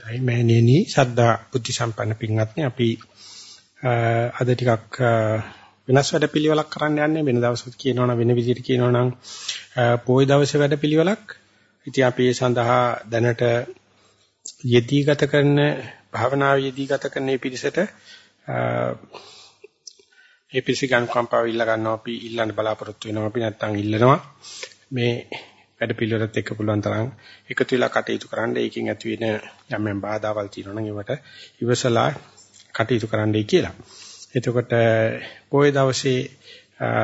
දෛ මෑණියනි සද්ධා බුද්ධ සම්පන්න පින්වත්නි අපි අද ටිකක් වෙනස් වැඩපිළිවෙලක් කරන්න යන්නේ. වෙන දවසක කියනවනම් වෙන විදිහට කියනවනම් පොයි දවසේ වැඩපිළිවෙලක්. ඉතින් අපි ඒ සඳහා දැනට යෙදී ගත කරන භාවනාව යෙදී ගත කරන මේ පිරිසට ඒ පිරිස ගන්න කම්පාව ඉල්ල ගන්නවා. අපි ඉල්ලන්න බලාපොරොත්තු වෙනවා. අපි නැත්තම් ඉල්ලනවා. මේ වැඩ පිළිවෙලත් එක්ක පුළුවන් තරම් එකතු වෙලා කටයුතු කරන්න ඒකෙන් ඇති වෙන යම් යම් බාධාවල් තියෙනවා නම් ඒවට ඉවසලා කටයුතු කරන්නයි කියලා. එතකොට පොයේ දවසේ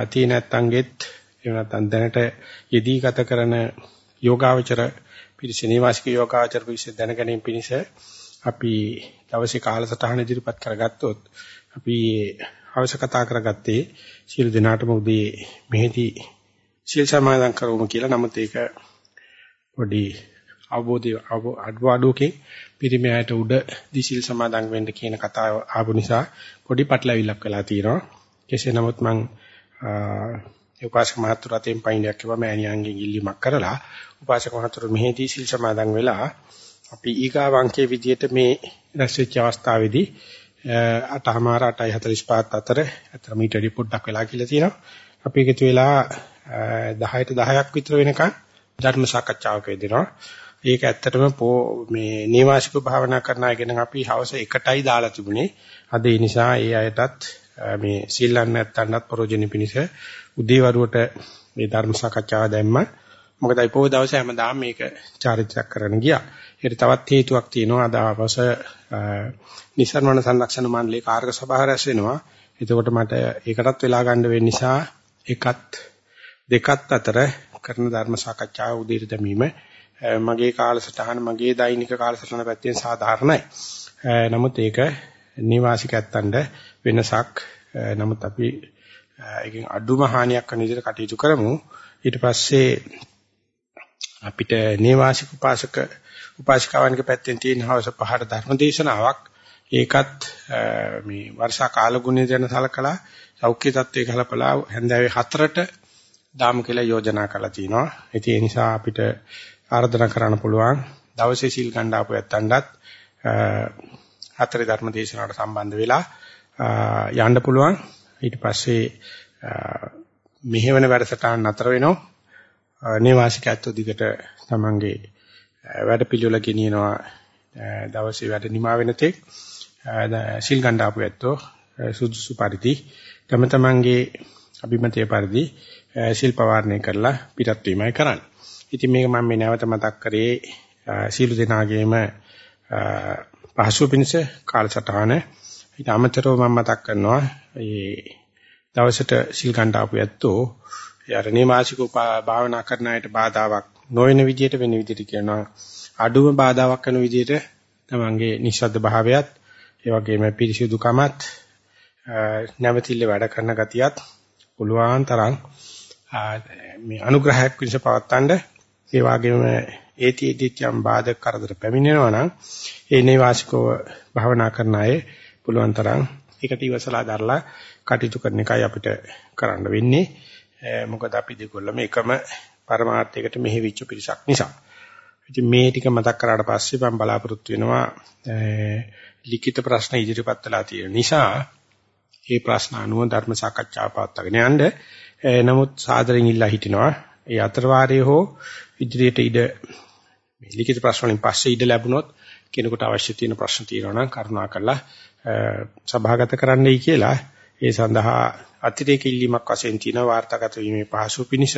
තියෙන නැත්තන්ගෙත් එහෙම නැත්නම් දැනට යෙදී ගත කරන යෝගාවචර පිරිස නිවාසික යෝගාවචර පිරිස දැන ගැනීම පිණිස අපි දවසේ කාලසටහන ඉදිරිපත් කරගත්තොත් අපි අවශ්‍ය කතා කරගත්තේ සියලු දෙනාටම උදේ මෙහිදී සීල් සමාදන් කරවමු කියලා. නමුත් ඒක පොඩි අවබෝධය අඩුවඩුවකින් පිරිමයට උඩ දිසිල් සමාදන් වෙන්න කියන කතාව ආපු නිසා පොඩි පටලැවිල්ලක් වෙලා තියෙනවා. කෙසේ නමුත් මම උපාසක මහතුරතෙන් පයින්යක් කිව්වා මෑණියන්ගෙන් ඉල්ලීමක් කරලා උපාසක මහතුරු මෙහිදී සීල් සමාදන් වෙලා අපි ඊගා වංකයේ විදියට මේ රැස්වෙච්ච අවස්ථාවේදී 8:00 8:45 අතර අතර මීටරි පොඩ්ඩක් වෙලා කියලා තියෙනවා. අපි එකතු වෙලා 10ට 10ක් විතර වෙනකන් ධර්ම සාකච්ඡාවක යෙදෙනවා. ඒක ඇත්තටම මේ නේවාසික භාවනා කරන අය ගැන අපි හවස 1ටයි දාලා තිබුණේ. අද ඒ නිසා ඒ අයටත් මේ සීලන් නැත්තන්වත් ප්‍රෝජනෙ පිණිස උදේවරුවට මේ ධර්ම සාකච්ඡාව දැම්මා. මොකද ඒ පොය දවසේ හැමදාම මේක චාරිත්‍රාක් කරන්න ගියා. ඒකට තවත් හේතුවක් තියෙනවා. අද අවස නිසරණ සංරක්ෂණ මණ්ඩලයේ කාර්ය සභාව රැස් වෙනවා. එතකොට මට ඒකටත් වෙලා ගන්න වෙන්න නිසා එකත් දෙකත් අතර කරන ධර්ම සාකච්ඡාව උදේට දැමීම මගේ කාලසටහන මගේ දෛනික කාලසටහන පැත්තෙන් සාධාරණයි. නමුත් ඒක නිවාසික ඇත්තන්ට වෙනසක්. නමුත් අපි ඒකෙන් අඩුම හානියක් කරන විදිහට කටයුතු කරමු. ඊට පස්සේ අපිට නිවාසික උපාසක උපාසිකාවන්ගේ පැත්තෙන් තියෙන හවස පහට ධර්ම දේශනාවක් ඒකත් මේ වර්ෂා කාල ගුණය ගැන සලකලා සෞඛ්‍ය තත්ත්වයේ කලපලා හැන්දෑවේ 4ට දාමු කියලා යෝජනා කරලා තිනවා. ඉතින් ඒ නිසා අපිට ආරාධනා කරන්න පුළුවන් දවසේ සිල් ගන්න ආපු ඇත්තන්ටත් හතරේ ධර්ම දේශනාවට සම්බන්ධ වෙලා යන්න පුළුවන්. ඊට පස්සේ මෙහෙවන වැඩසටහන නතර වෙනවා. නේවාසිකත්ව දිගට තමන්ගේ වැඩ පිළිවෙල ගෙනියනවා දවසේ වැඩ නිමා වෙන තෙක් සිල් ගන්න ආපු ඇත්තෝ සුදුසු පරිදි තම තමන්ගේ අභිමතය පරිදි සිල් පවාරණය කරලා පිටත් වීමයි කරන්නේ. ඉතින් මේක මම මේ නැවත මතක් කරේ සීල දෙනාගේම පහසු පිණිස කාලසටහන. ඊට අමතරව මම මතක් කරනවා මේ දවසට සිල් ගන්න ආපු ඇත්තෝ යාරණේ මාසික භාවනා කරන අයට බාධාවක් නොවන විදිහට වෙන විදිහට කියනවා අඩුම බාධාවක් කරන විදිහට තමන්ගේ නිශ්ශබ්ද භාවයත් ඒ වගේම පිරිසිදුකමත් නැවතිල්ල වැඩ කරන ගතියත් පුළුවන් තරම් මේ අනුග්‍රහයක් විශ්ව පවත්තන්න ඒ වගේම ඒතිෙදිත් යම් බාධක කරදර පැමිණෙනවා නම් ඒ නේවාසිකව භවනා කරන අය පුළුවන් තරම් ඒකට ඉවසලා දරලා කටයුතු කරන එකයි අපිට කරන්න වෙන්නේ. මොකද අපි දෙකොල්ලම එකම පරමාර්ථයකට මෙහෙවිච්ච පිරිසක් නිසා. ඉතින් මේ ටික මතක් කරාට පස්සේ මම බලාපොරොත්තු වෙනවා ලිඛිත ප්‍රශ්න ඉදිරිපත් වෙලා තියෙන නිසා ඒ ප්‍රශ්න අනුව ධර්ම සාකච්ඡාව පවත්වාගෙන යන්න. නමුත් සාදරයෙන් ඉල්ලා හිටිනවා. ඒ අතර වාරයේ හෝ ඉදිරියට ඉඩ මේ ලිඛිත ප්‍රශ්න වලින් පස්සේ ඉඩ ලැබුණොත් කෙනෙකුට අවශ්‍ය තියෙන ප්‍රශ්න තියෙනවා නම් කරුණාකරලා සභාගත කරන්නයි කියලා ඒ සඳහා අතිරේක ඉල්ලීමක් වශයෙන් තියෙන වාර්තාගත වීමේ පහසු පිණිස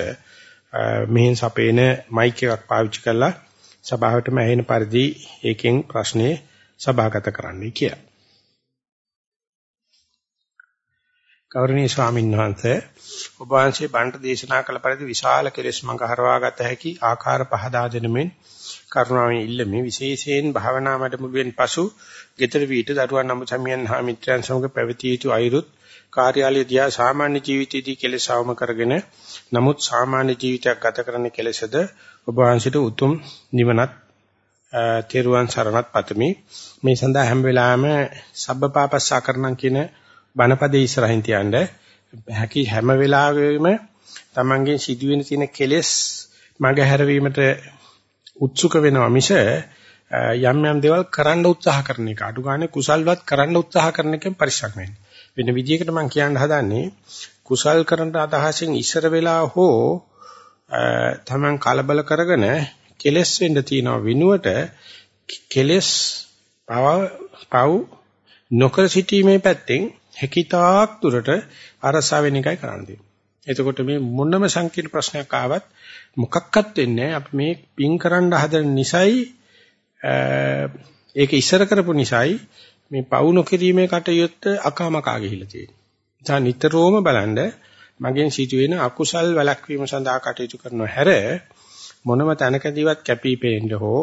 මෙහෙන් සපේන මයික් එකක් පාවිච්චි කරලා සභාවටම ඇහෙන පරිදි ඒකෙන් ප්‍රශ්නේ සභාගත කරන්නයි කියලා. ගෞරවනීය ස්වාමීන් වහන්සේ ඔබ වහන්සේ බණ්ඩ දේශනා කළ පරිදි විශාල කෙලෙස් මඟ හරවාගත හැකි ආකාර පහදා දෙනමින් කරුණාවෙන් ඉල්ලමි. විශේෂයෙන් භාවනා වැඩමුළුවෙන් පසු ගෙදර වීට දරුවන් නම් සමියන් හා මිත්‍රයන් සමග පැවතිය යුතු අයුරුත් කාර්යාලය දිහා සාමාන්‍ය ජීවිතයේදී කෙලෙස් අවම කරගෙන නමුත් සාමාන්‍ය ජීවිතයක් ගත කරන කෙලෙසද ඔබ වහන්සේට උතුම් නිවනත් තෙරුවන් සරණත් පතමි. මේ සඳහා හැම වෙලාවෙම සබ්බපාපස්සා කරනම් කියන බණපදේ ඉස්සරහින් තියන්න හැකි හැම වෙලාවෙම Tamangen සිදුවෙන තියෙන කෙලෙස් මග හැරවීමට උත්සුක වෙනවා මිස යම් යම් දේවල් කරන්න උත්සාහ කරන එක. අඩු ගානේ කුසල්වත් කරන්න උත්සාහ කරන එකෙන් පරිස්සම් වෙන්න. වෙන විදිහකට මම කියන්න හදන්නේ කුසල් කරන අදහසින් ඉස්සර වෙලා හෝ තමන් කලබල කරගෙන කෙලස් වෙන්න තියන විනුවට කෙලස් පව පව් නොකර සිටීමේ පැත්තෙන් හැකිතාක් දුරට අරසා වෙන එකයි කරන්න තියෙන්නේ. එතකොට මේ මොනම සංකීර්ණ ප්‍රශ්නයක් ආවත් මොකක්වත් වෙන්නේ අපි මේ පින් කරන්න හදන නිසයි ඒක ඉස්සර කරපු නිසයි මේ පවු නොකිරීමේ කටයුත්ත අකාමකා ගිහිල්ලා තියෙන්නේ. නිසා නිතරම බලන්න මගෙන් සිදුවෙන අකුසල් වැළැක්වීම සඳහා කටයුතු කරන හැර මොනම තැනකදීවත් කැපිපෙන්න හෝ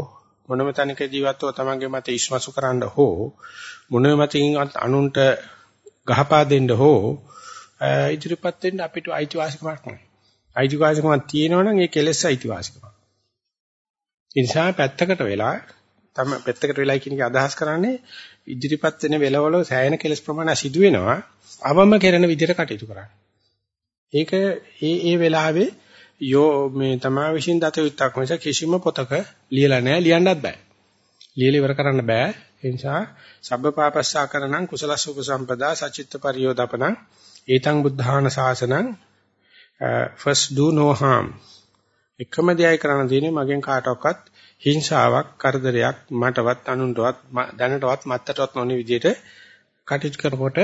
මොනම තැනකදීවත් තමන්ගේ මත ඉස්මසු කරන්න හෝ මොනම මතින් අනුන්ට ගහපා දෙන්න හෝ ඉදිරිපත් වෙන්න අපිට අයිතිවාසිකමක් නැහැ. අයිතිවාසිකමක් තියෙනවනම් ඒ කෙලෙස් අයිතිවාසිකමක්. ඒ නිසා පැත්තකට වෙලා තම පැත්තකට වෙලා කියන එක අදහස් කරන්නේ ඉදිරිපත් වෙන වෙලවල සෑහෙන කෙලස් ප්‍රමාණය සිදු වෙනවා. අවම කෙරෙන විදිහට කටයුතු කරන්න. ඒක ඒ ඒ වෙලාවේ යෝ මේ තමා විශ්ින් දත යුත්තක් මිස කිසිම පොතක ලියලා නැහැ ලියන්නත් බෑ. ලියලා ඉවර කරන්න බෑ. ඒ නිසා සබ්බපාපස්සා කරණං කුසලස්ස උපසම්පදා සචිත්ත පරියෝදපනං ඒතං බුද්ධාන සාසනං first do no harm. එකම දෙයයි කරන්න තියෙන්නේ මගෙන් කාටවත් හිංසාවක් කරදරයක් මටවත් අනුන්ටවත් දැනටවත් මත්තටවත් නොවන විදිහට කටයුතු කරනකොට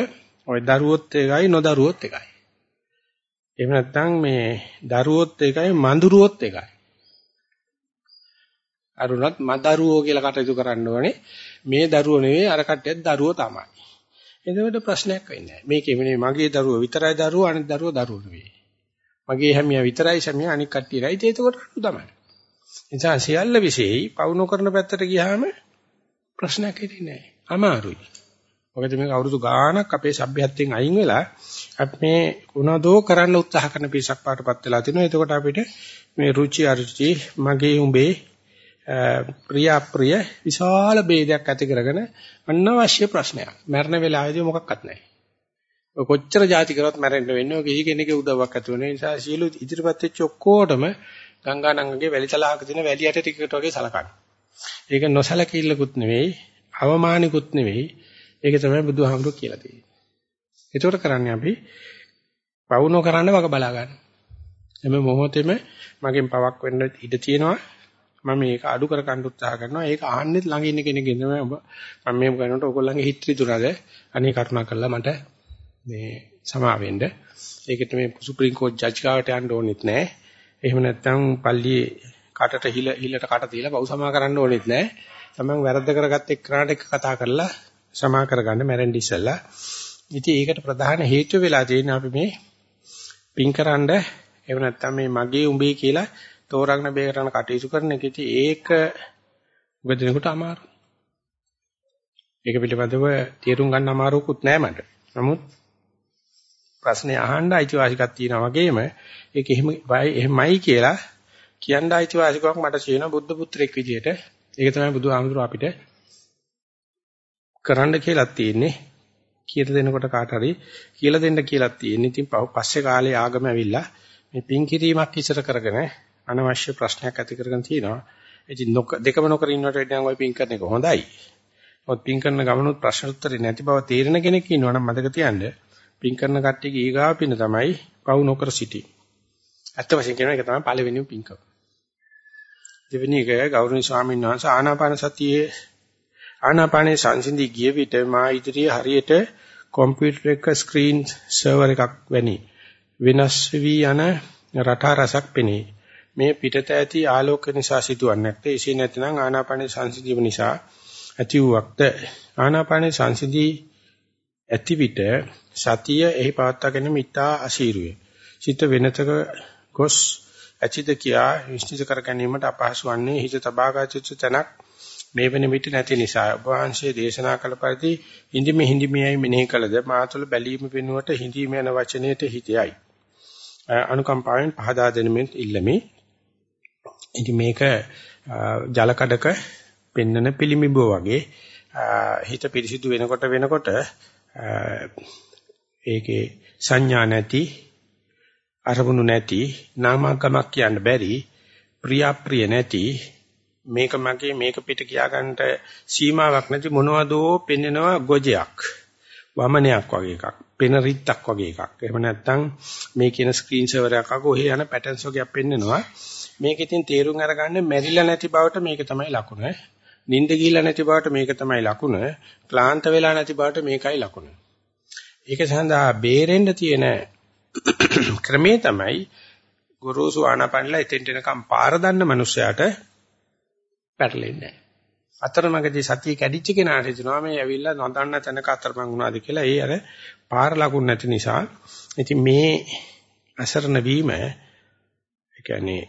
ওই දරුවොත් එකයි නොදරුවොත් එකයි. එහෙම නැත්නම් මේ දරුවොත් එකයි මඳුරුවොත් එකයි. අරුණත් මදරුවෝ කියලා කටයුතු කරන්න ඕනේ. මේ දරුවෝ නෙවෙයි අර කට්ටියත් දරුවෝ තමයි. එතකොට ප්‍රශ්නයක් වෙන්නේ නැහැ. මේකේ මේ මගේ දරුවෝ විතරයි දරුවෝ අනිත් දරුවෝ දරුවෝ නෙවෙයි. මගේ හැමියා විතරයි හැමියා අනිත් කට්ටියයි. ඒක එතකොට අඩු තමයි. නිසා සියල්ල විශේෂයි පවු නොකරන පැත්තට ගියාම ප්‍රශ්නයක් හිතෙන්නේ නැහැ. අමාරුයි. මොකද මේක අවුරුදු ගාණක් අපේ සભ્યත්වයෙන් අයින් වෙලා අපි මේ මොනදෝ කරන්න උත්සාහ කරන පිරිසක් පාටපත් වෙලා තිනවා. එතකොට අපිට මේ රුචි අරුචි මගේ උඹේ ප්‍රිය අප්‍රිය විශාල ભેදයක් ඇති කරගෙන අනවශ්‍ය ප්‍රශ්නයක්. මරණ වෙලාවේදී මොකක්වත් නැහැ. ඔය කොච්චර જાති කරවත් මැරෙන්න වෙන්නේ ඔය කිසි කෙනෙකුගේ උදව්වක් ඇති වෙන නිසා සීල ඉදිරිපත් වෙච්ච ඔක්කොටම ගංගා නංගගේ වැලිතලාවක තියෙන වැලි යට ටිකට වගේ සලකන්නේ. ඒක නොසලකිල්ලකුත් නෙවෙයි, අවමානිකුත් නෙවෙයි. ඒක තමයි බුදුහාමුදුරුවෝ කියලා තියෙන්නේ. ඒතකොට කරන්නේ අපි පවුනෝ කරන්න වග බලා ගන්න. එමෙ මොහොතේම මගෙන් පවක් වෙන්න ඉඩ තියෙනවා. මම මේක අඩු කර ගන්න උත්සාහ කරනවා. ඒක ආන්නෙත් ළඟ ඉන්න කෙනෙක්ගෙන් තමයි ඔබ මම මේක කරනකොට ඕගොල්ලන්ගේ හිත රිදුනද අනේ කරුණා කළා මට මේ සමාවෙන්න. ඒකට මේ සුප්‍රීම කෝට් ජජ් ගාවට යන්න ඕනෙත් නැහැ. එහෙම නැත්නම් පල්ලියේ කටට හිල හිලට කට තියලා පව් සමා කරන්න ඕනෙත් නැහැ. තමන් වැරද්ද කරගත්ත එක්කනට එක කතා කරලා සමා කරගන්න මැරෙන්න ඉස්සෙල්ලා. ඉතින් ඒකට ප්‍රධාන හේතුව වෙලා තියෙන්නේ අපි මේ පින්කරනද එහෙම නැත්නම් මේ මගේ උඹේ කියලා තෝරාගෙන බේරන කටයුතු කරන එක ඉතින් ඒක උගදිනකොට අමාරු. ඒක පිළිබඳව තේරුම් ගන්න අමාරුකුත් නෑ මට. නමුත් ප්‍රශ්නේ අහන්න අයිතිවාසිකක් තියෙනවා වගේම ඒක එහෙම එහෙමයි කියලා කියන්න අයිතිවාසිකමක් මට තියෙනවා බුද්ධ පුත්‍රෙක් විදියට. ඒක තමයි බුදුහාමුදුරුව අපිට කරන්න කියලා තියෙන්නේ. කියලා දෙනකොට කාට හරි කියලා දෙන්න කියලා තියෙන්නේ. ඉතින් පස්සේ කාලේ ආගම ඇවිල්ලා මේ පින් කිරීමක් ඉස්සර කරගෙන අනවශ්‍ය ප්‍රශ්නයක් ඇති කරගෙන තියෙනවා. ඉතින් දෙකම නොකර ඉන්නවට වඩා නම් ওই පින් කරන එක හොඳයි. මොකද පින් කරන ගමනොත් ප්‍රශ්න උත්තරේ නැති බව තේරෙන කෙනෙක් ඉන්නවා නම් මතක තියාගන්න. පින් කරන කට්ටියගේ ඊගාව පින තමයි පවු නොකර සිටි. ඇත්ත වශයෙන් කියනවා ඒක තමයි පළවෙනිම පින්කම. දෙවෙනි එක ගෞරවනීය ස්වාමීන් වහන්සේ ආනාපාන සතියේ ආනාපානේ සංසිඳී ගිය විට මා ඉදිරියේ හරියට කම්පියුටර් එක ස්ක්‍රීන් සර්වර් එකක් වැනි වෙනස් වී යන රටා රසක් පෙනේ. මේ පිටත ඇති ආලෝක නිසා සිදුවන්නේ නැත්te එසේ නැත්නම් ආනාපානේ සංසිඳීම නිසා ඇති වූවක්ද ආනාපානේ සංසිඳී ඇති විට සතිය එහි පවත්වා ගැනීම ඉතා අශීරුවේ. සිත වෙනතක ගොස් ඇචිත කියා විශ්චිත කර ගැනීමට අපහසු වන්නේ හිත තබාගත තැනක් මේ වෙන විට නැති නිසා. ඔබ වහන්සේ දේශනා කළ පරිදි හිඳිමි හිඳිමියයි මෙනෙහි කළද? මාතුල බැලීම වෙනුවට හිඳීම යන වචනයට හිතයයි. අනුකම්පාවෙන් පහදා දෙනෙමින් ඉල්ලමි. ඉතින් මේක ජල කඩක පෙන්නන පිළිමිබුව වගේ හිත පිරිසිදු වෙනකොට වෙනකොට ඒකේ සංඥා නැති අරමුණු නැති නාමකමක් කියන්න බැරි ප්‍රිය ප්‍රිය නැති මේක මගේ මේක පිට කියාගන්නට සීමාවක් නැති මොනවදෝ පෙන්නනවා ගොජයක් වමනයක් වගේ එකක් පෙන රිත්තක් වගේ එකක්. එහෙම නැත්නම් මේ කියන ස්ක්‍රීන් සර්වර් එකක් අග ඔහේ යන පැටර්න්ස් වගේක් පෙන්නනවා. මේක ඉතින් තේරුම් අරගන්න මැරිලා නැති බවට මේක තමයි ලකුණ නිින්ද ගිහිලා නැති බවට මේක තමයි ලකුණ ක්ලාන්ත වෙලා නැති බවට මේකයි ලකුණ ඒක සඳහා බේරෙන්න තියෙන ක්‍රමේ තමයි ගුරුසු ආනපනලා එතෙන්ට එනකම් පාර දන්න මනුස්සයාට පැටලෙන්නේ අතරමඟදී සතිය කැඩිච්ච කෙනාට හිතනවා මේ ඇවිල්ලා නොදන්න තැනක අතරමං වුණාද කියලා. ඒ අර පාර ලකුණු නැති නිසා. ඉතින් මේ අසරණ වීම ඒ කියන්නේ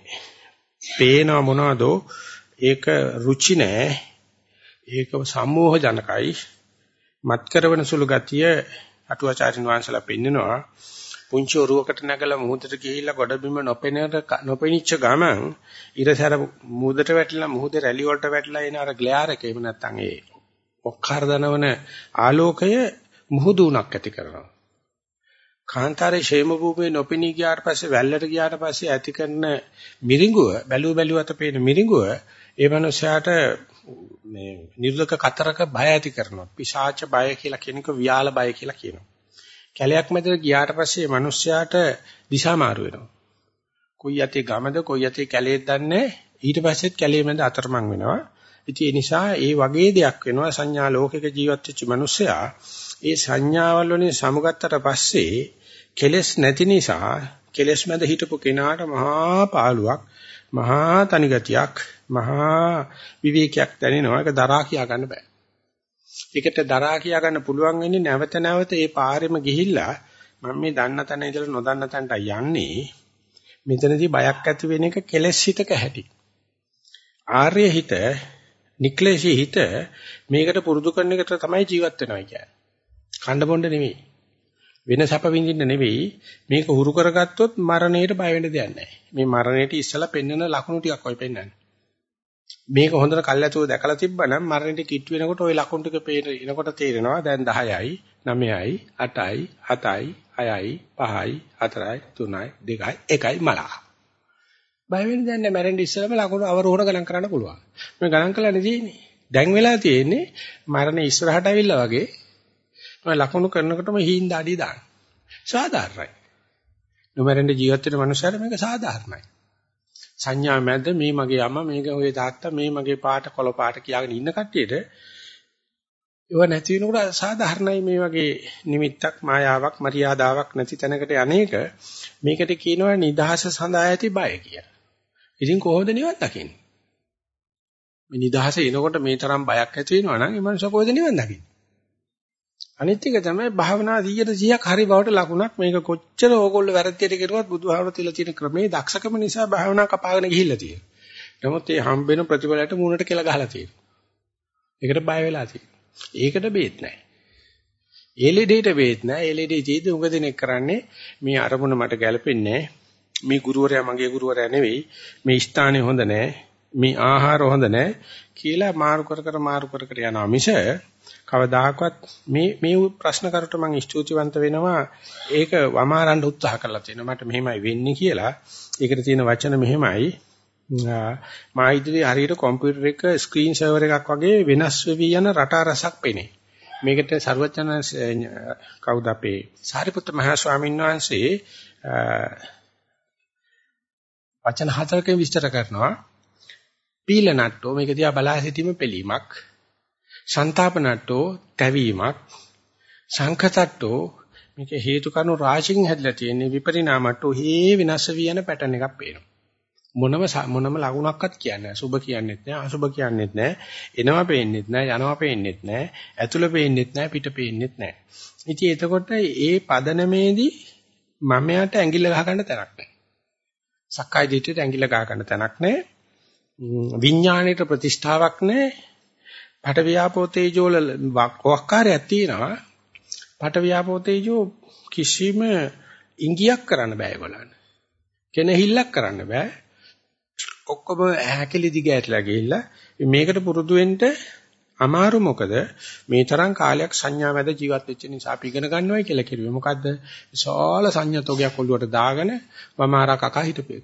පේනව මොනවද ඒක රුචි නෑ. ඒක සම්මෝහ ජනකයි. මත් කරවන සුළු ගතිය අටුවාචාරින් වහන්සලා පෙන්නනවා. පුංචි ඔරුවකට නැගලා මුහුදට ගිහිල්ලා ගොඩබිම නොපෙනෙන නොපෙනිච්ච ගමන් ඉරසර මුහුදට වැටිලා මුහුදේ රැලි වලට වැටිලා එන අර ග්ලෑර් එක එහෙම නැත්නම් ඒ ඔක්කාර දනවන ආලෝකය මුහුදු උණක් ඇති කරනවා. කාන්තාරේ ෂේම භූමියේ නොපෙනී ගියාට පස්සේ වැල්ලට ගියාට පස්සේ ඇති කරන මිරිඟුව බැලුව බැලුව අත පේන මිරිඟුව ඒ මනුස්සයාට මේ නිර්ලක කතරක බය ඇති කරනවා. පිශාච බය කියලා කියනක වියාල බය කියලා කියනවා. කැලයක් මැදට ගියාට පස්සේ මිනිස්සයාට දිශා මාරු වෙනවා. කොයි යතේ ගමද කොයි යතේ කැලේද දන්නේ ඊට පස්සෙත් කැලේ මැද අතරමං වෙනවා. ඉතින් ඒ නිසා ඒ වගේ දෙයක් වෙනවා සංඥා ලෝකයක ජීවත් වෙච්ච මිනිස්සයා ඒ සංඥාවල් වලින් සමුගත්තට පස්සේ කෙලස් නැති නිසා කෙලස් මැද හිටපු කෙනාට මහා පාළුවක් මහා තනිගතියක් මහා විවේකයක් දැනෙනවා ඒක දරා කියා ගන්න බෑ ඒකට දරා කියා ගන්න පුළුවන් වෙන්නේ නැවත නැවත ඒ පාරෙම ගිහිල්ලා මම මේ දන්න තැන ඉඳලා නොදන්න තැනට යන්නේ මෙතනදී බයක් ඇති වෙන එක කෙලෙස් හිතක හැටි. ආර්ය හිත, නික්ලේශී හිත මේකට පුරුදු කරන එකට තමයි ජීවත් වෙනවා කියන්නේ. කණ්ඩ බොණ්ඩ නෙවෙයි. වෙන සැප විඳින්න නෙවෙයි මේක හුරු කරගත්තොත් මරණයට බය වෙන්න දෙයක් නැහැ. මේ මරණයට ඉස්සලා පෙන්වන ලකුණු ටිකක් ඔය පෙන්වන්නේ. මේක හොඳට කල්ැතුව දැකලා තිබ්බනම් මරණයට කිට් වෙනකොට ওই ලකුණු ටික පේන එනකොට තේරෙනවා දැන් 10යි 9යි 8යි 7යි 6යි 5යි 4යි 3යි 2යි 1යි මලා. බය වෙන්න දැන් නෑ මරණ ඉස්සෙල්ලාම ලකුණු අවරෝහණ ගණන් කරන්න පුළුවන්. මේ ගණන් කළා නෙදීනේ. දැන් වෙලා තියෙන්නේ මරණ ඉස්සරහට ඇවිල්ලා වගේ මම ලකුණු කරනකොටම හීන් දාඩිය දාන්න. සාධාරණයි. නොමරෙන්ද ජීවත් වෙන මනුස්සයර මේක සාධාරණයි. සංඥා මැද මේ මගේ අම්මා මේක ඔය තාත්තා මේ මගේ පාට කොළ පාට කියාගෙන ඉන්න කට්ටියට ඒව නැති වෙනකොට සාධාරණයි මේ වගේ නිමිත්තක් මායාවක් මරියාදාවක් නැති තැනකට යන්නේක මේකට කියනවා නිදහස සඳහා ඇති බය කියලා. ඉතින් කොහොමද නිවන් දකින්නේ? මේ නිදහස එනකොට මේ තරම් බයක් ඇති වෙනවා නම් ඒ මනුස්සයා කොහෙද නිවන් දකින්නේ? අනිත් එක තමයි භාවනා 100%ක් හරි බවට ලකුණක් මේක කොච්චර ඕගොල්ලෝ වැරද්දට කෙරුවත් බුදුහාමර තියලා තියෙන ක්‍රමේ දක්ෂකම නිසා භාවනා කපාගෙන ගිහිල්ලා තියෙනවා. නමුත් මේ හම්බෙන ප්‍රතිඵලයට මූණට කියලා ගහලා තියෙනවා. ඒකට බය වෙලා තියෙනවා. ඒකට බේත් නැහැ. ඒ ලෙඩේට බේත් නැහැ. ඒ ලෙඩේ ජීවිත උඟ දිනෙක කරන්නේ මේ අරමුණ මට ගැලපෙන්නේ මේ ගුරුවරයා මගේ ගුරුවරයා නෙවෙයි. මේ ස්ථානේ හොඳ නැහැ. මේ ආහාර හොඳ නැහැ කියලා මාරු කර කර මාරු කර කර යනවා. මිස කවදාකවත් මේ මේ ප්‍රශ්න කරුට මම ස්තුතිවන්ත වෙනවා. ඒක වමාරන්න උත්සාහ කරලා තියෙනවා. මට මෙහෙමයි වෙන්නේ කියලා. ඒකට තියෙන වචන මෙහෙමයි. මා ඉදිරියේ හරියට කම්පියුටර් එක ස්ක්‍රීන් සර්වර් එකක් වගේ වෙනස් වෙවි යන රටා රසක් පෙනේ. මේකට ਸਰවචන කවුද අපේ සාරිපුත්ත මහ ස්වාමීන් වහන්සේ වචන හතරකින් විස්තර කරනවා. පීල නට්ටෝ මේක දිහා බලා සිටීම පිළීමක්. සංతాපනට්ටෝ තැවීමක්. සංඛතට්ටෝ මේක හේතු කාරණු රාශියකින් හැදලා තියෙන විපරිණාමට්ටෝ හේ විනාශ වී යන පැටර්න් එකක් පේනවා. මොනම මොනම ලකුණක්වත් කියන්නේ සුබ කියන්නේත් නැහැ අසුබ කියන්නේත් නැහැ. එනවා පේන්නේත් නැහැ යනවා පේන්නේත් නැහැ. ඇතුළ පේන්නේත් නැහැ පිට පේන්නේත් නැහැ. ඉතින් එතකොට ඒ පදනමේදී මමයට ඇඟිල්ල ගහ ගන්න තැනක් නැහැ. සක්කාය දිට්ඨියට ඇඟිල්ල ගහ ගන්න තැනක් නැහැ. විඥාණයට ප්‍රතිෂ්ඨාවක් නැහැ. පට වියාපෝ තේජෝ වල වක්කාරයක් තියෙනවා. පට වියාපෝ තේජෝ කිසිම ඉංගියක් කරන්න බෑ ඒගොල්ලන්. කෙනහිල්ලක් කරන්න බෑ. ඔක්කොම හැකලි දිගෑටලා ගිහිල්ලා මේකට පුරුදු වෙන්න අමාරු මොකද මේ තරම් කාලයක් සංඥා මැද ජීවත් වෙච්ච නිසා අපි ඉගෙන ගන්නවයි කියලා කිව්වේ මොකද්ද විශාල සංඥා තෝගයක් ඔළුවට දාගෙන වමාරා කකා හිටපේ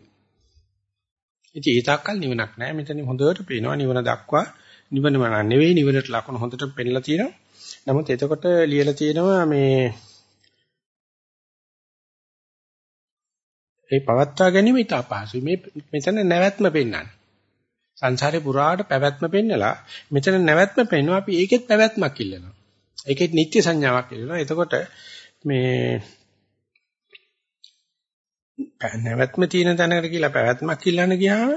ඉතින් ඒ තාක්කල් නිවනක් නැහැ. මෙතන හොඳට පේනවා නිවන දක්වා නිවනම නෙවෙයි නිවනට ලකුණු හොඳට පෙන්නලා තියෙනවා. නමුත් එතකොට ලියලා තියෙනවා මේ ඒ පවත්වා ගැනීම ඊට අපහසුයි. මේ මෙතන නැවැත්ම පෙන්වන්නේ. සංසාරේ පුරාට පැවැත්ම පෙන්නලා මෙතන නැවැත්ම පෙන්වනවා අපි ඒකෙත් පැවැත්මක් ඉල්ලනවා. ඒකෙත් නිත්‍ය සංඥාවක් ඉල්ලනවා. එතකොට මේ නැවැත්ම තියෙන තැනකට කියලා පැවැත්මක් ඉල්ලන්න ගියාම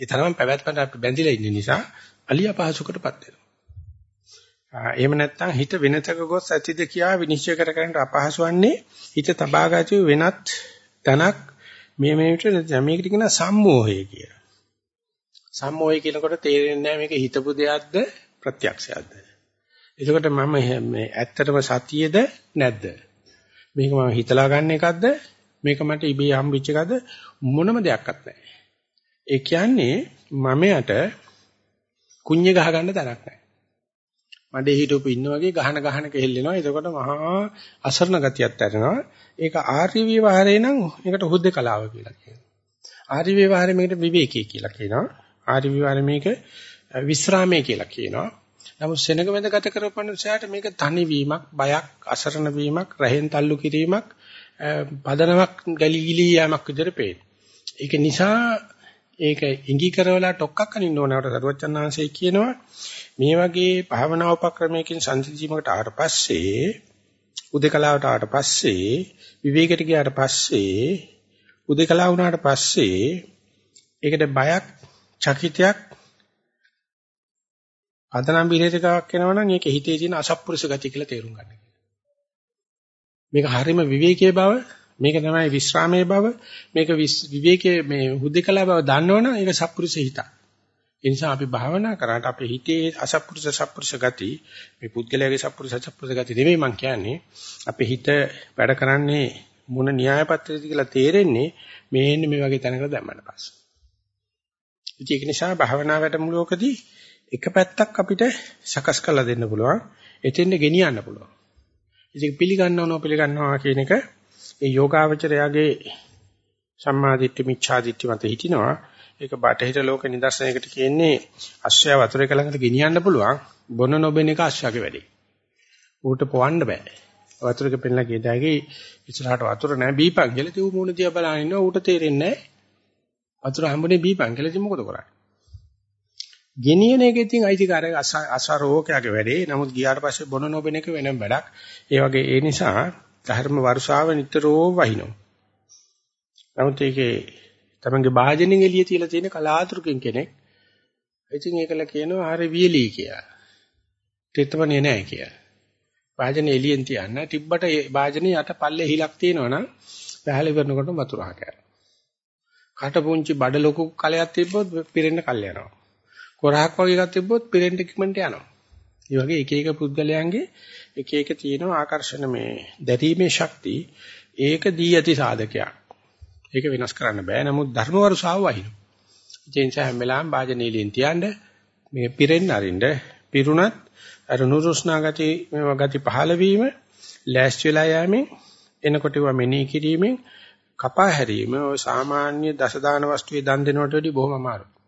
ඒ තරම පැවැත්මට අපි බැඳිලා ඉන්න නිසා අලිය අපහසුකටපත් වෙනවා. එහෙම නැත්නම් හිත වෙනතක ගොස් ඇතිද කියා විනිශ්චය කර ගන්නට අපහසු වන්නේ හිත තබාගත වෙනත් තනක් මේ මේ විතර මේකට කියන සම්මෝහය කියලා. සම්මෝහය කියනකොට තේරෙන්නේ නැහැ මේක හිතපු දෙයක්ද ප්‍රත්‍යක්ෂයක්ද. එතකොට මම මේ ඇත්තටම සතියේද නැද්ද? මේක මම හිතලා ගන්න එකක්ද? මේක මට ඉබේ හම්බෙච්ච එකක්ද? මොනම දෙයක්වත් නැහැ. ඒ කියන්නේ මමයට කුඤ්ඤ ගහ ගන්න තරක් නැහැ. මඩේ හිටවපු ඉන්න වගේ ගහන ගහන කෙහෙල්ලෙනවා. එතකොට මහා අසරණ ගතියක් ඇතිවෙනවා. ඒක ආර්ය විවහාරේ නම් ඒකට හුද්ද කලාව කියලා කියනවා. ආර්ය විවහාරේ මේකට විවේකී කියලා කියනවා. ආර්ය විවහාරේ මේක විස්රාමයේ කියලා කියනවා. නමුත් සෙනග මැද ගත කරපන්නසයාට මේක තනිවීමක්, බයක්, අසරණ වීමක්, රහෙන් තල්ලු කිරීමක්, පදනමක් ගලිගිලි යෑමක් විදිහට පේනවා. ඒක නිසා ඒක ඉඟි කරවලා ටොක්ක්ක් අනින්න ඕනවට සරුවචනාංශය කියනවා මේ වගේ භාවනා උපක්‍රමයකින් සංසිඳීමකට ආවට පස්සේ උදේකලාවට ආවට පස්සේ විවේකයට ගියාට පස්සේ උදේකලා වුණාට පස්සේ ඒකට බයක් චකිතයක් අදනම් විරේතකාවක් වෙනවනම් ඒක හිතේ තියෙන අසත්පුරුෂ ගතිය කියලා තේරුම් ගන්න. මේක හරීම විවේකයේ බව මේක තමයි විස්රාමයේ බව මේක විවේකයේ මේ හුදේකලා බව දන්නවනම් ඒක සත්පුරුෂ හිතක්. ඒ නිසා අපි භාවනා කරාට අපේ හිතේ අසත්පුරුෂ සත්පුරුෂ ගති මේ පුද්ගලයාගේ සත්පුරුෂ සත්පුරුෂ ගති නෙමෙයි මං කියන්නේ. අපේ හිත වැඩ කරන්නේ මොන න්‍යාය පත්‍රයද කියලා තේරෙන්නේ මේන්න මේ වගේ තැනකට දැම්මම පස්සේ. ඉතින් ඒක නිසා භාවනා වැඩමුළුවකදී එක පැත්තක් අපිට සකස් කරලා දෙන්න පුළුවන්. එතෙන්ද ගෙනියන්න පුළුවන්. ඉතින් පිළිගන්නව නොපිළිගන්නවා කියන එක ඒ යෝගාවචරයාගේ සම්මාදිට්ඨි මිච්ඡාදිට්ඨි මත හිටිනවා. ඒක බටහිර ලෝක නිදර්ශනයකට කියන්නේ අශ්වය වතුර එක ළඟට ගෙනියන්න පුළුවන්. බොන නොබෙන එක අශ්වයාගේ වැඩේ. ඌට පොවන්න බෑ. වතුරක පෙන්නලා කියදාගේ ඉස්සරහට වතුර නැහැ බීපන් කියලා තියු මූණ දිහා බලන ඉන්නවා ඌට තේරෙන්නේ නැහැ. වතුර හම්බුනේ බීපන් කියලා ඉතින් මොකද කරන්නේ? ගෙනියන එක ඉතින් අයිතිකාරය අසරෝකයාගේ වැඩේ. නමුත් ගියාට පස්සේ බොන නොබෙන එක වෙනම වැඩක්. ඒ වගේ ඒ නිසා ධර්ම වර්ෂාව නිතරම වහිනවා. නමුත් ඒකේ තමන්ගේ භාජනෙන් එළිය තියලා තියෙන කලාතුරකින් කෙනෙක් ඉතින් ඒකල කියනවා හරි වියලී කියලා. තෙතමනේ නැහැ කියලා. භාජනේ එළියෙන් තියන්න තිබ්බට භාජනේ යට පල්ලේ හිලක් තියෙනවනම් පහළ ඉවරනකොට වතුර හකනවා. කට පුංචි බඩ ලොකු කලයක් තිබ්බොත් පිරෙන්න කල් යනවා. කොරහක් වගේ එකක් තිබ්බොත් පිරෙන්න ඉක්මනට යනවා. ඒ වගේ එක එක පුද්ගලයන්ගේ එක එක තියෙන ආකර්ෂණ මේ දැරීමේ ශක්තිය ඒක දී ඇති සාධකයක්. ඒක වෙනස් කරන්න බෑ. නමුත් ධර්ම වර්ෂාව වහින. ඒ නිසා හැම වෙලාවෙම වාජනීලින් තියන්න මේ පිරෙන්න අරින්න පිරුණත් අර නුරුස්නා ගති මේ ගති පහළ වීම ලෑස්ති වෙලා යෑමෙන් එනකොට ඒවා මෙනෙහි කිරීමෙන් කපා හැරීම ඔය සාමාන්‍ය දසදාන වස්තුවේ දන් දෙනවට වඩා බොහොම අමාරුයි.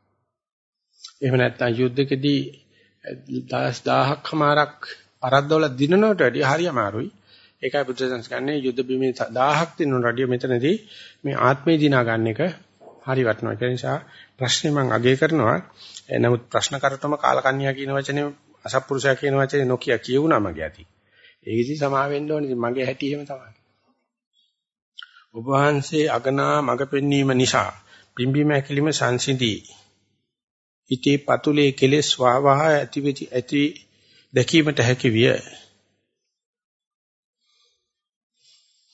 එහෙම නැත්නම් යුද්ධකදී 10000ක් හමාරක් පරද්දවල දිනනවට වඩා හරි අමාරුයි. ඒකයි බුදුසසුන් කියන්නේ යුද්ධ බිමේ 1000ක් දිනන රඩිය මෙතනදී මේ ආත්මේ දිනා ගන්න එක හරි වටිනවා. ඒ නිසා ප්‍රශ්නේ මම අගය කරනවා. නමුත් ප්‍රශ්න කරතම කාලකන්‍යා කියන වචනේ අසත්පුරුෂයා කියන වචනේ නොකිය කියුණා මගේ ඇති. ඒක ඉතින් සමා වෙන්න ඕනේ. මගේ හැටි එහෙම තමයි. ඔබ වහන්සේ අගනා මඟ පෙන්වීම නිසා පිම්බීම ඇකිලිම සංසිඳී. ඊටේ පතුලේ කෙලෙස් වාවහ ඇති ඇති දැකීමට හැකි විය.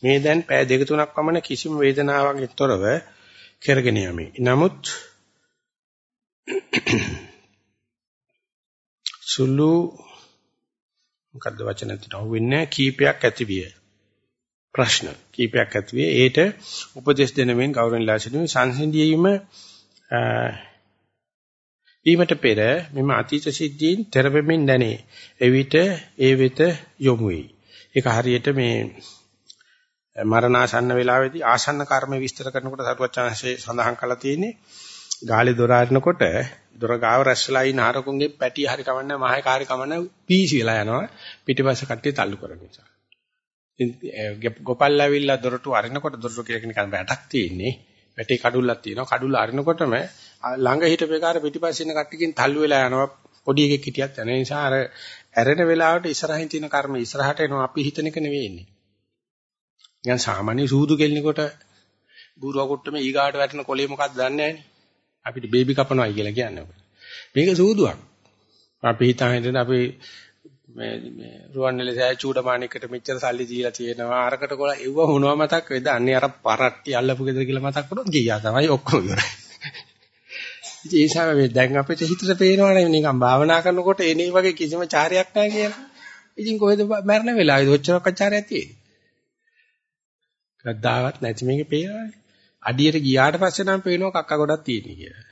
මේ දැන් පෑ දෙක තුනක් පමණ කිසිම වේදනාවකින් තොරව කරගෙන යමි. නමුත් සුළු මොකද්ද වචන තුන වෙන්නේ කීපයක් ඇතිවිය. ප්‍රශ්න කීපයක් ඇතිවිය. ඒට උපදේශ දෙනමින් ගෞරවණීය සිටින සංසිඳීම වීමට පෙර මෙම අතීත සිද්ධීන් තෙරපෙමින් දැනේ. එවිට ඒ වෙත යොමු වෙයි. ඒක හරියට මේ මරණාසන්න වේලාවේදී ආසන්න කර්ම විස්තර කරනකොට සරුවචාන්සේ සඳහන් කළා තියෙන්නේ ගාලේ දොර අරිනකොට දොර ගාව රැස්සලා ඉන්න ආරකුන්ගේ පැටි හරි කවන්න මහේ කාර්ය කවන්න පීසි වෙලා යනවා පිටිපස්ස කට්ටිය තල්ලු කරන නිසා. ගොපල් ඇවිල්ලා දොරටු අරිනකොට දොරටු කියලා නිකන් වැටක් තියෙන්නේ. වැටේ කඩුල්ලක් තියෙනවා. කඩුල්ල අරිනකොටම ළඟ හිටපේකාර පිටිපස්සේ ඉන්න කට්ටියකින් තල්ලු වෙලා යනවා. පොඩි එකෙක් හිටියත් යන නිසා අර ඇරෙන වෙලාවට ඉස්සරහින් තියෙන කර්ම ඉස්සරහට එනවා අපි හිතන එක නෙවෙයි ඉන්නේ. නිකන් සාමාන්‍ය සූදු කෙල්ලෙකුට බුරුවකුට්ටම ඊගාට වැටෙන කොලේ මොකක්ද දන්නේ නැහැනේ. අපිට බේබි කපනවායි කියලා කියන්නේ. මේක සූදුවක්. අපි හිතාගෙන අපි මේ මේ රුවන්වැලි සෑය චූඩමාණිකට මෙච්චර සල්ලි දීලා තියෙනවා අරකට කොල එව්ව මොනවා මතක් වෙද අන්නේ අර පරට්ටි අල්ලපු ගෙදර කියලා මතක් කරොත් ගියා තමයි ඔක්කොම ඉවරයි. ඉතින් ඒ නිසා මේ දැන් අපිට හිතට පේනවනේ නිකන් භාවනා කරනකොට එනේ වගේ කිසිම චාරයක් නැහැ කියලා. ඉතින් කොහෙද මරණ වෙලාවේද ඔච්චරක් චාරයක් තියෙන්නේ? ශ්‍රද්ධාවක් නැති මේකේ පේනවනේ. අඩියට ගියාට පස්සේ නම් පේනවා කක්ක ගොඩක් තියෙන කියලා.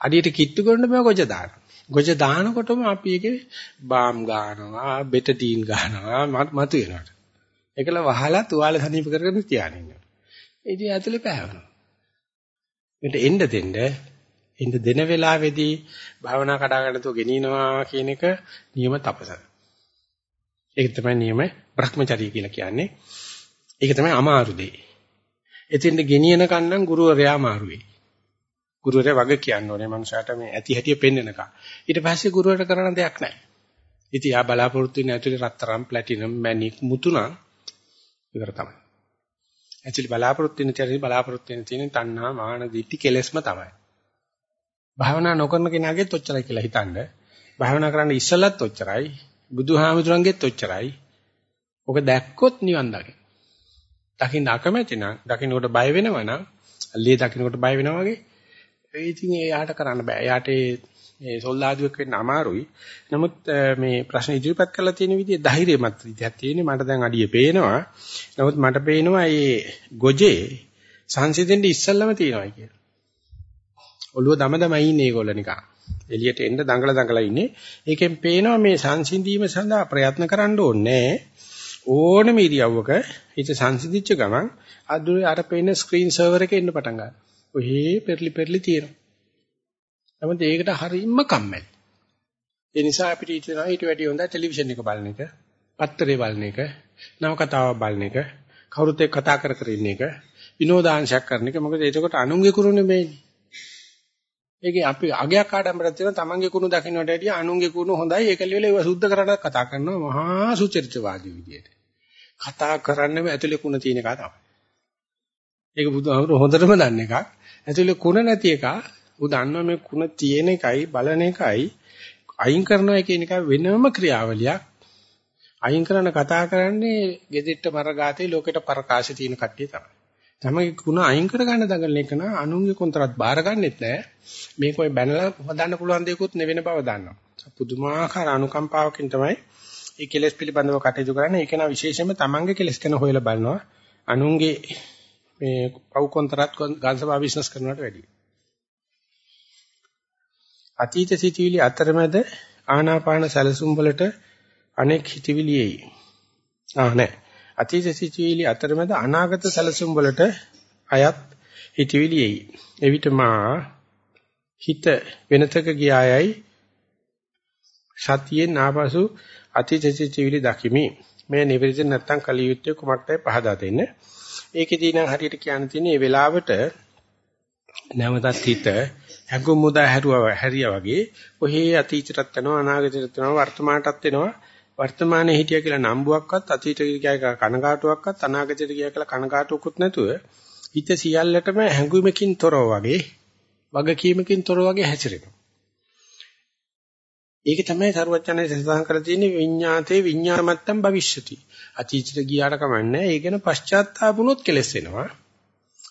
අඩියට කිට්ටු කරන බෑ ගොජ දාන. ගොජ දානකොටම අපි ඒකේ බාම් ගන්නවා, බෙටඩීන් ගන්නවා, මතු වෙනවා. ඒකල වහලා තුවාල සනීප කරගෙන තියාගෙන ඉන්නවා. ඉතින් ඇතුලේ පෑවෙනවා. මෙන්න එන්න දෙන්න එන්න දෙන වෙලාවේදී භාවනා කඩා ගන්න තු ගෙනිනවා කියන එක නියම තපස. ඒක තමයි නියම Brahmacharya කියලා කියන්නේ. ඒක තමයි අමාරු දෙය. එතෙන්ද ගෙනියන කන්නම් ගුරුවරයා අමාරුයි. ගුරුවරයා වග කියන්න ඕනේ මනුෂයාට මේ ඇති හැටිය පෙන්වනක. ඊට පස්සේ ගුරුවරට කරන්න දෙයක් නැහැ. ඉතින් යා බලාපොරොත්තු වෙන ඇතුලේ රත්තරන් ප්ලැටිනම් මැණික් මුතුණා ඉවර තමයි. ඇතුලේ බලාපොරොත්තු වෙන තැනදී බලාපොරොත්තු වෙන තියෙන තණ්හා මාන දිටි කෙලෙස්ම තමයි. භාවනා නොකරන කෙනාගෙත් ඔච්චරයි කියලා හිතන්න. භාවනා කරන්න ඉස්සලත් ඔච්චරයි. බුදුහාමුදුරන්ගෙත් ඔච්චරයි. ඔක දැක්කොත් නිවන් දකින්න. දකින්න අකමැති නම් දකින්නකොට බය වෙනවා නම් අල්ලිය දකින්නකොට බය වෙනවා වගේ ඒ ඉතින් එයාට කරන්න බෑ. එයාට මේ සොල්දාදුවෙක් වෙන්න අමාරුයි. නමුත් මේ ප්‍රශ්න ඉදිරිපත් කරලා තියෙන විදිහ ධෛර්යමත් විදිහක් තියෙන්නේ. මට දැන් අඩිය පේනවා. නමුත් මට පේනවා මේ ගොජේ සංසිඳෙන්න ඉස්සල්ලාම තියෙනවා කියලා. ඔළුව දම දමයි ඉන්නේ ඒගොල්ල නිකන්. එළියට එන්න දඟල දඟල ඉන්නේ. ඒකෙන් පේනවා මේ සංසිඳීම සඳහා ප්‍රයත්න කරන්න ඕනේ ඕනම ඉරියව්වක හිත සංසිඳිච්ච ගමන් අදුරේ අර පේන ස්ක්‍රීන් සර්වර් එකේ එන්න පටන් ගන්නවා. ඔහේ පෙරලි පෙරලි තියෙනවා. නමුත් ඒකට හරියම කම්මැලි. ඒ නිසා අපිට හිතෙනවා ඊට වැඩිය හොඳ ටෙලිවිෂන් එක බලන එක, පත්තරේ බලන එක, නවකතාවක් බලන එක, කවුරුත් එක්ක කතා කර කර ඉන්න එක, විනෝදාංශයක් කරන එක. මොකද එතකොට අනුන්ගේ කුරුනේ මේන්නේ. ඒකේ අපි අගයක් ආඩම්බරයක් තියෙනවා. තමන්ගේ කුණු දකින්නට වැඩිය අනුන්ගේ කුණු හොඳයි. ඒක ලෙවල ඒව සුද්ධ කරලා කතා කරනවා. මහා සුචරිතවාදී විදියට. කතා කරන්නම ඇතුලේ කුණ තියෙන එක තමයි. ඒක බුදුහාමුදුර හොඳටම දන්න එකක්. ඇතුලේ කුණ නැති එක ඌ දන්නවා මේ කුණ තියෙන එකයි බලන එකයි අයින් කරනවා කියන එක වෙනම ක්‍රියාවලියක්. අයින් කරන කතා කරන්නේ gedਿੱට මරගාතේ ලෝකෙට පරකාශ තියෙන කට්ටිය තමයි. තමයි ಗುಣ අයින් කරගන්න දඟලන එක නා අනුන්ගේ කොන්තරත් බාර ගන්නෙත් නෑ. මේක ඔය බැනලා හදන්න පුළුවන් දෙයක්වත් නෙවෙන බව දන්නවා. පුදුමාකාර අනුකම්පාවකින් තමයි මේ කෙලෙස් පිළිබඳව කටයුතු කරන්නේ. ඒක නා විශේෂයෙන්ම තමන්ගේ කෙලෙස් ගැන හොයලා බලනවා. අනුන්ගේ මේ පව් කොන්තරත් ගන්සභා බිස්නස් කරනවට වැඩියි. අතීත සිටිවිලි අතරමැද ආනාපාන සැලසුම් වලට අනෙක් හිතවිලි එයි ආ නෑ. අතීත සිතුවිලි අතරමැද අනාගත සැලසුම් වලට අයත් හිතවිලි එයි. එවිට මා හිත වෙනතක ගියායයි සතියේ නාපසු අතීත සිතුවිලි දකිමි. මේ නිවැරදි නැත්තම් කලියුත්තේ කුමක්දයි පහදා දෙන්න. ඒකෙදී නම් හරියට කියන්න තියෙන්නේ මේ වෙලාවට නැවතත් හිත හැඟුම් මුදා හැරුවා හැරියා වගේ ඔහේ අතීතයටත් යනවා අනාගතයටත් යනවා වර්තමානටත් එනවා වර්තමානයේ හිටියා කියලා නම්බුවක්වත් අතීතයේ ගියා කනකාටුවක්වත් අනාගතයට ගියා කියලා කනකාටුවකුත් නැතුව හිත සියල්ලටම හැඟුමකින් තොරව වගේ වගකීමකින් තොරව වගේ හැසිරෙනවා. ඒක තමයි සරුවචනයේ සඳහන් කරලා තියෙන්නේ විඤ්ඤාතේ විඤ්ඤාමත්තම් භවිෂ්‍යති. අතීතයට ගියාට කමන්නේ ඒ ගැන පශ්චාත්තාපුනොත් කෙලස් වෙනවා.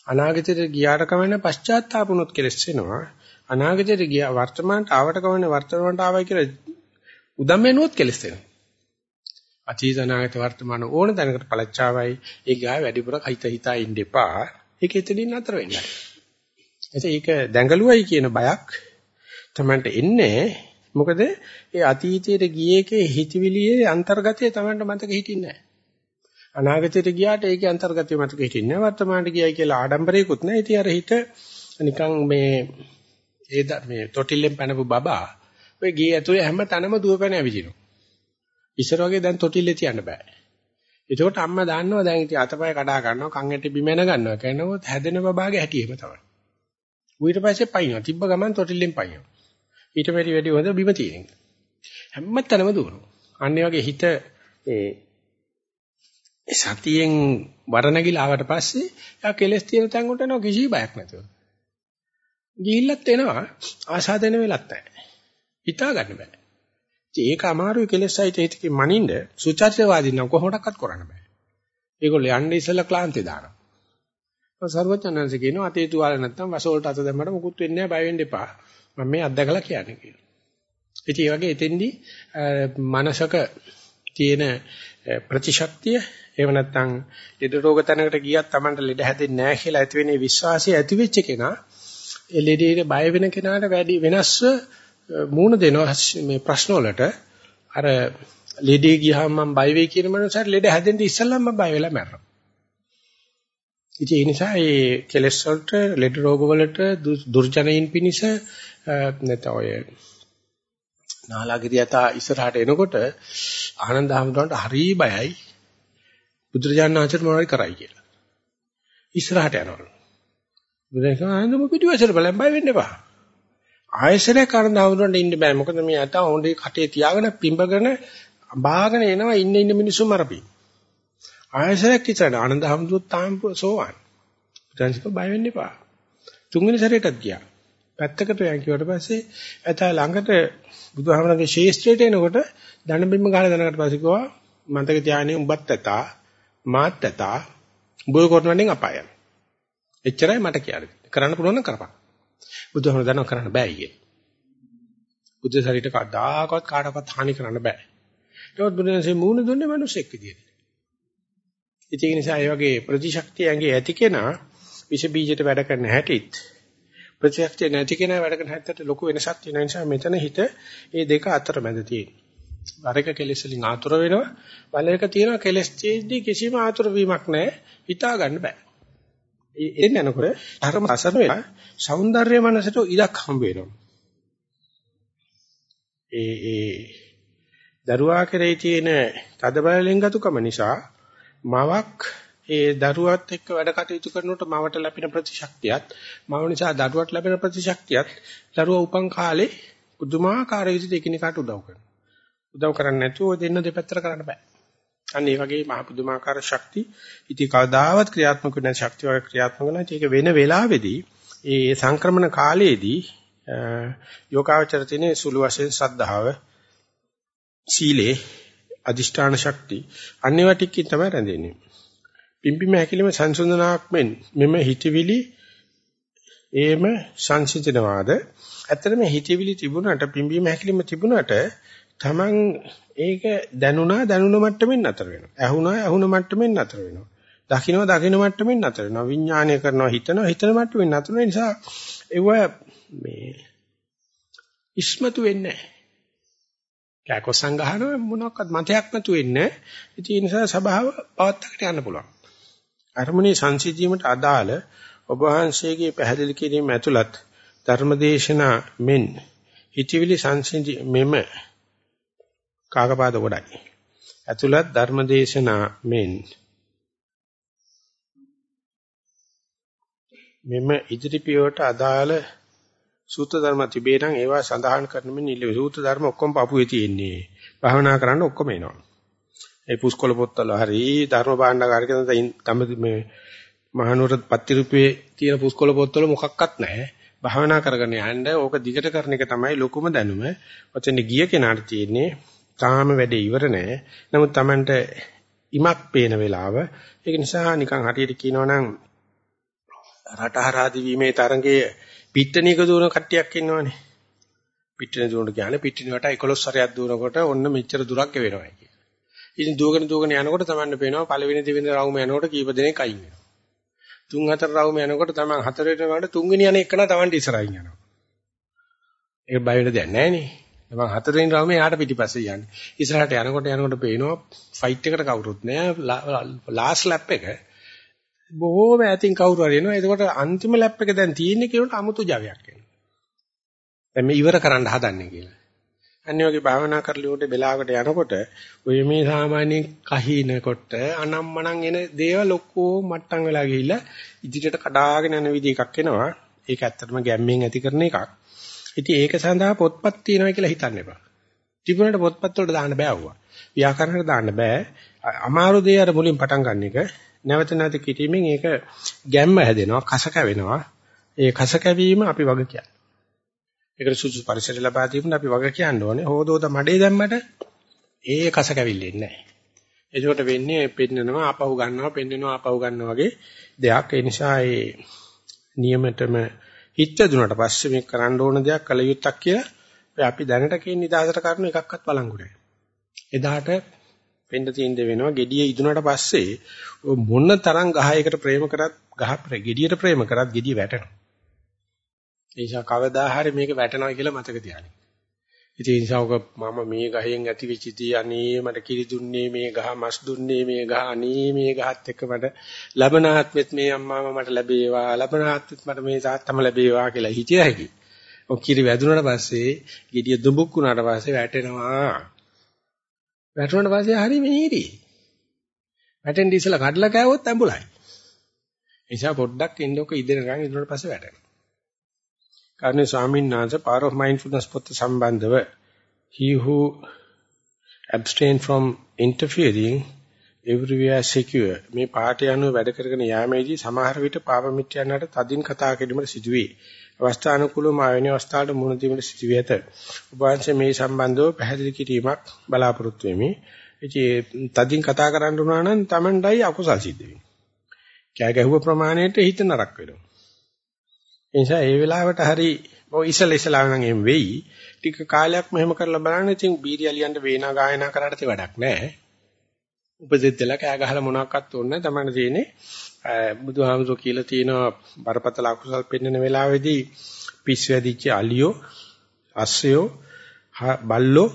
අනාගතයට ගියාට කමන්නේ පශ්චාත්තාපුනොත් කෙලස් වෙනවා. අනාගතයට ගියා වර්තමානට ආවට කමන්නේ වර්තමානට ආවයි කියලා උදම් වෙනුවොත් කෙලස් වෙනවා. අතීත අනාගත වර්තමාන ඕන දැනකට පළච්චාවයි. ඒ ගාය වැඩිපුර හිත හිතා ඉන්න එපා. ඒක එතනින් නතර වෙන්නයි. එතකොට ඒක දැඟලුවයි කියන බයක් තමන්ට එන්නේ. මොකද ඒ අතීතයට ගියේකේ හිතවිලියේ අන්තර්ගතය තමන්ට මතක හිටින්නේ නැහැ. අනාගතයට ගියාට ඒකේ අන්තර්ගතය මතක හිටින්නේ නැහැ. වර්තමානට ගියයි කියලා ආඩම්බරයකුත් නැහැ. ඉතින් අර හිත නිකන් මේ ඒ මේ තොටිල්ලෙන් පැනපු බබා ඔය ගේ ඇතුලේ හැම තැනම දුවපැන ඇවිදිනවා. ඉස්සර වගේ දැන් තොටිල්ලේ තියන්න බෑ. ඒකෝට අම්මා දන්නවා දැන් ඉතින් අතපය කඩා ගන්නවා කන් ඇටි බිම එන ගන්නවා. කියනකොත් හැදෙන බබාගේ හැටි එහෙම තමයි. ඌ ඊට පස්සේ පයින්නවා. තිබ්බ ගමන් තොටිල්ලෙන් පයින්නවා. ඊට වැඩි වැඩි හොඳ බිම තියෙන. හැම තැනම දුවනවා. අන්න වගේ හිත ඒ සතියෙන් වරණගිලා ආවට පස්සේ යා කෙලස් තියෙන තැන් උන්ට නෝ කිසි බයක් නැතුව. ගිහිල්ලත් එනවා ආසාදෙන වෙලත් නැහැ. හිතා ගන්න බෑ. ඒක අමාරුයි කෙලස් සහිත හිතකින් මනින්න සුචර්යවාදී නම් කොහොමඩක්වත් කරන්න බෑ. ඒගොල්ලෝ යන්නේ ඉස්සෙල්ලා ක්ලාන්තේ දානවා. සර්වඥාන්ස කියනවා අතේ තුවාල නැත්තම් වසෝල්ට අත දැම්මම මුකුත් වෙන්නේ නැහැ බය වෙන්න එපා. මම මේ අත්දකලා කියන්නේ කියලා. ඉතින් ඒ වගේ එතෙන්දී මනසක තියෙන ප්‍රතිශක්තිය එහෙම නැත්නම් ලෙඩ රෝග තැනකට ගියත් Tamanට ලෙඩ හැදෙන්නේ නැහැ කියලා ඇති වෙන්නේ විශ්වාසය ඇති වෙච්ච කෙනා ඒ ලෙඩේට බය වෙන කෙනාට වැඩි වෙනස්ව මූණ දෙනවා මේ ප්‍රශ්න වලට අර ලෙඩේ ගියාම මම බය වෙයි කියන මනුස්සයට ලෙඩ හැදෙන්න ඉස්සෙල්ලම මම බය වෙලා මැරෙනවා. ඉතින් ඒ නිසා මේ කෙලෙස් වලට ලෙඩ රෝග වලට දුර්ජනයින් පිනිස නැත්නම් ඔය නාලාගිරියත ඉස්සරහට එනකොට ආනන්ද හැමදාන්ට හරි බයයි බුදුරජාණන් වහන්සේට මොනවද කරයි කියලා. ඉස්සරහට යනවලු. බුදුරජාණන් ආනන්දම පිටිවසර බලන් බය වෙන්න එපා. ආයෙසරේ ආනන්ද හැමදාන්ට ඉන්න බෑ. මොකද මේ අත හොඳේ කටේ තියාගෙන පිඹගෙන බාගෙන එනවා ඉන්න ඉන්න මිනිස්සු මරපි. ආයෙසරේ කිචන ආනන්ද හැමදුත් තාම සෝවන්. බුදුරජාණන් බය වෙන්න එපා. තුන්වෙනි සැරේටත් ගියා. පැත්තකට යන් කිව්වට පස්සේ ඇතා ළඟට බුදුහාමරගේ ශේෂ්ත්‍රයට එනකොට දණබිම්ම ගහලා දැනගට පස්සේ කිව්වා මන්තක තියානේ උඹත් ඇතා මාත් ඇතා උඹ කරනවන්නේ අපායයි. එච්චරයි මට කියන්නේ. කරන්න පුළුවන් නම් කරපන්. බුදුහාමර දන්නව කරන්න බෑ ඊයේ. බුද්ධ ශරීරයට කවදාකවත් කාටවත් හානි කරන්න බෑ. ඒවත් බුදුන්සේ මූණ දුන්නේ මිනිසෙක් විදියට. ඒ නිසා ඒ වගේ ප්‍රතිශක්තිය ඇඟේ ඇති කෙනා විෂ බීජයට වැඩ කරන හැටිත් ප්‍රතිශක්තිය නැති කෙනා වැඩ කරන හැටට ලොකු වෙනසක් තියෙන නිසා මෙතන හිත මේ දෙක අතර මැද තියෙනවා. වරක කෙලෙස් වලින් ආතුර වෙනවා. බලයක තියෙනවා කෙලෙස් තියෙද්දි කිසිම ආතුර වීමක් නැහැ. හිතා ගන්න බෑ. ඒ එන්නකොට ධර්ම අසර වෙලා సౌందර්ය මනසට ඉඩක් හම්බ වෙනවා. ඒ ඒ දරුවා කෙරෙහි තියෙන තදබල ලෙන්ගතුකම නිසා මවක් ඒ දරුවත් එක්ක වැඩ කටයුතු කරනකොට මවට ලැබෙන ප්‍රතිශක්තියත් මව නිසා දරුවට ලැබෙන ප්‍රතිශක්තියත් දරුවා උපන් කාලේ පුදුමාකාර විදිහට එකිනෙකාට උදව් කරනවා. උදව් කරන්නේ නැතුව දෙන්න දෙපැත්තට කරන්න බෑ. අන්න ඒ වගේ මහ පුදුමාකාර ශක්ති ඉතින් කවදාවත් ක්‍රියාත්මක වෙන ශක්තිය වගේ ක්‍රියාත්මක නැති ඒක වෙන වෙලාවේදී ඒ සංක්‍රමණ කාලයේදී යෝගාවචර තියෙන සුළු වශයෙන් සද්ධාව සීලේ අදිෂ්ඨාන ශක්ති අනිවා ටිකකින් තමයි රැඳෙන්නේ. පිම්පිම හැකිලිම සංසුන්දනාවක් මෙන් මෙම හිතවිලි ඒම සංසිඳනවාද ඇත්තටම හිතවිලි තිබුණාට පිම්බීම හැකිලිම තිබුණාට Taman ඒක දැනුණා දැනුණ මට්ටමින් නතර වෙනවා. ඇහුණා ඇහුණ මට්ටමින් නතර වෙනවා. දකින්නවා දකින්න මට්ටමින් නතර වෙනවා. විඥානය කරනවා හිතනවා හිතන මට්ටමින් නතර වෙන නිසා ඒව මේ ඉස්මතු වෙන්නේ නැහැ. කෑකො සංගහන මොනක්වත් මතයක් නැතු වෙන්නේ ඉතින් ඒ නිසා සබාව පවත්තකට යන්න පුළුවන්. අරමුණේ සංසිධීමට අදාළ ඔබ වහන්සේගේ පැහැදිලි කිරීම ඇතුළත් ධර්මදේශනා මෙන් හිතවිලි සංසිධි මෙම කාකපාද කොටයි. ඇතුළත් ධර්මදේශනා මෙන් මෙම ඉදිරි පියවරට අදාළ සූත්‍ර ධර්ම තිබේ නම් ඒවා සඳහන් කරන මෙන් ඉල්ල සූත්‍ර ධර්ම ඔක්කොම පපුවේ තියෙන්නේ. භාවනා කරන්න ඔක්කොම එනවා. ඒ පුස්කොළ පොත්වල හරි ධර්ම භාණ්ඩාගාරික තම මේ මහනුවර පත්තිරුපේ තියෙන පුස්කොළ පොත්වල මොකක්වත් නැහැ. භාවනා කරගෙන යන්න ඕක දිගට කරන එක තමයි ලොකුම දැනුම. ඔතෙන් ගිය කෙනාට තියෙන්නේ තාම වැඩේ ඉවර නෑ. නමුත් Tamanට ඉමක් පේන වෙලාව. ඒක නිසා නිකන් හරියට කියනවා නම් රටහරාදි වීමේ තරංගයේ පිට්ටනියක දුවන කට්ටියක් ඉන්නවනේ. පිට්ටනිය දුවනට කියන්නේ පිට්ටනියට 11 සැරයක් දුවනකොට ඔන්න මෙච්චර දුරක් වෙනවා කිය. ඉතින් දුවගෙන දුවගෙන යනකොට තමන්න පේනවා පළවෙනි දෙවෙනි රවුම යනකොට කීප දෙනෙක් අයින් වෙනවා. තුන් හතර රවුම යනකොට තමන් හතරේට වඩා තුන්වෙනි යන එකන තමන්ට ඉස්සරහින් යනවා. ඒක බය වෙන දෙයක් නැහැ නේ. තමන් හතරවෙනි රවුම යාට පිටිපස්සේ යන්නේ. ඉස්සරහට යනකොට යනකොට පේනවා ෆයිට් එකට කවුරුත් නැහැ. ලාස්ට් ලැප් එක බොහෝම ඈතින් කවුරු හරි එනවා. එතකොට අන්තිම ලැප් එක දැන් තියෙන්නේ කියනකොට අමුතු ජවයක් එනවා. දැන් මේ ඉවර කරන්න හදන්නේ කියලා. අනිත් වගේ භාවනා කරලියට වෙලාවකට යනකොට ඔය මේ සාමාන්‍ය කහිනකොට අනම්මනම් එන දේවල් ඔක්කොම මට්ටම් වෙලා ගිහිල්ලා ඉදිරියට කඩාගෙන යන විදිහ එකක් එනවා. ඒක ඇත්තටම ගැම්මෙන් ඇති කරන එකක්. ඉතින් ඒක සඳහා පොත්පත් තියනවා කියලා හිතන්න එපා. තිබුණාට පොත්පත් වලට දාන්න බෑ වුණා. ව්‍යාකරණයට දාන්න බෑ. අමාරු දේ අර මුලින් පටන් ගන්න එක නැවත නැවත කිරීමෙන් ඒක ගැම්ම හැදෙනවා, කස කැවෙනවා. ඒ කස කැවීම අපි වග කියන්නේ. ඒකට සුසු පරිසර ලබා දීමුන අපි වග කියන්න ඕනේ. හොදෝද මඩේ දැම්මට ඒ කස කැවිල්ලෙන්නේ නැහැ. එතකොට වෙන්නේ පෙන්නනවා ආපහු ගන්නවා, පෙන්නනවා ආපහු ගන්නවා වගේ දෙයක්. ඒ නිසා ඒ නියමතම හිත දුනට පස්සේ මේ කරන්න ඕන දෙයක් කළ යුත්තක් කියලා අපි දැනට කියන නිදාසට කරන එකක්වත් බලංගු නැහැ. එදාට වෙන්න තියෙන දේ වෙනවා gediye ඉදුණාට පස්සේ මොන තරම් ගහයකට ප්‍රේම කරත් ගහ gediයට ප්‍රේම කරත් gediye වැටෙනවා. ඒ නිසා කවදා හරි මේක වැටෙනවා කියලා මතක තියාගන්න. ඉතින් ඒ නිසා ඔක මම මේ ගහෙන් ඇති වෙච්ච දී අනේ මට කිරි දුන්නේ මේ ගහ මස් දුන්නේ මේ ගහ අනේ මේ ගහත් එක්ක මට ලබනාත්මෙත් මේ අම්මාම මට ලැබේවා ලබනාත්මෙත් මට මේ තාත්තම ලැබේවා කියලා හිතිය හැකි. ඔක් කිරි වැදුනට පස්සේ gediya දුඹුක් වුණාට පස්සේ වැටෙනවා. වැටුණාට පස්සේ හරි මෙහිරි. වැටෙන්න ඉස්සලා කඩලා කෑවොත් ඇඹුලයි. ඒ නිසා පොඩ්ඩක් ඉන්නකො ඉදිරියට ඉදුණාට පස්සේ වැටෙනවා. කාරණේ ස්වාමීන් වහන්සේ power of mindfulness පොත් සම්බන්ධව he who abstain from interfering everywhere secure මේ පාඨය අනුව වැඩ කරගෙන යාමේදී සමහර විට පාප මිත්‍යයන්ට තදින් කතා කිරීමට සිදුවේ. අවස්ථානුකූලව මාවෙනි අවස්ථාවට මුහුණ දීමට සිදුවේ ඇත. ඔබ වහන්සේ මේ සම්බන්ධව පැහැදිලි කිරීමක් බලාපොරොත්තු වෙමි. ඉතින් තදින් කතා කරන්න උනා නම් Tamanටයි අකුසල් සිද්ධ වෙන්නේ කෑ ගැහුව ප්‍රමාණයට හිත නරක වෙනවා. ඒ නිසා ඒ වෙලාවට හරි ඔය ඉසල ඉසලා නම් එම් වෙයි. ටික කාලයක් මෙහෙම කරලා බලන්න ඉතින් බීරියලියන්ට වේනා ගායනා කරාට තේ වැඩක් නැහැ. උපදෙස් දෙලා කෑ ගහලා මොනවාක්වත් ඕනේ නැහැ. තමයි තියෙන්නේ බුදුහාමුදුරුවෝ කියලා තියෙනවා බරපතල අකුසල් පෙන්වන වෙලාවේදී පිස්සු වැදිච්ච අලියෝ අස්සයෝ බල්ලෝ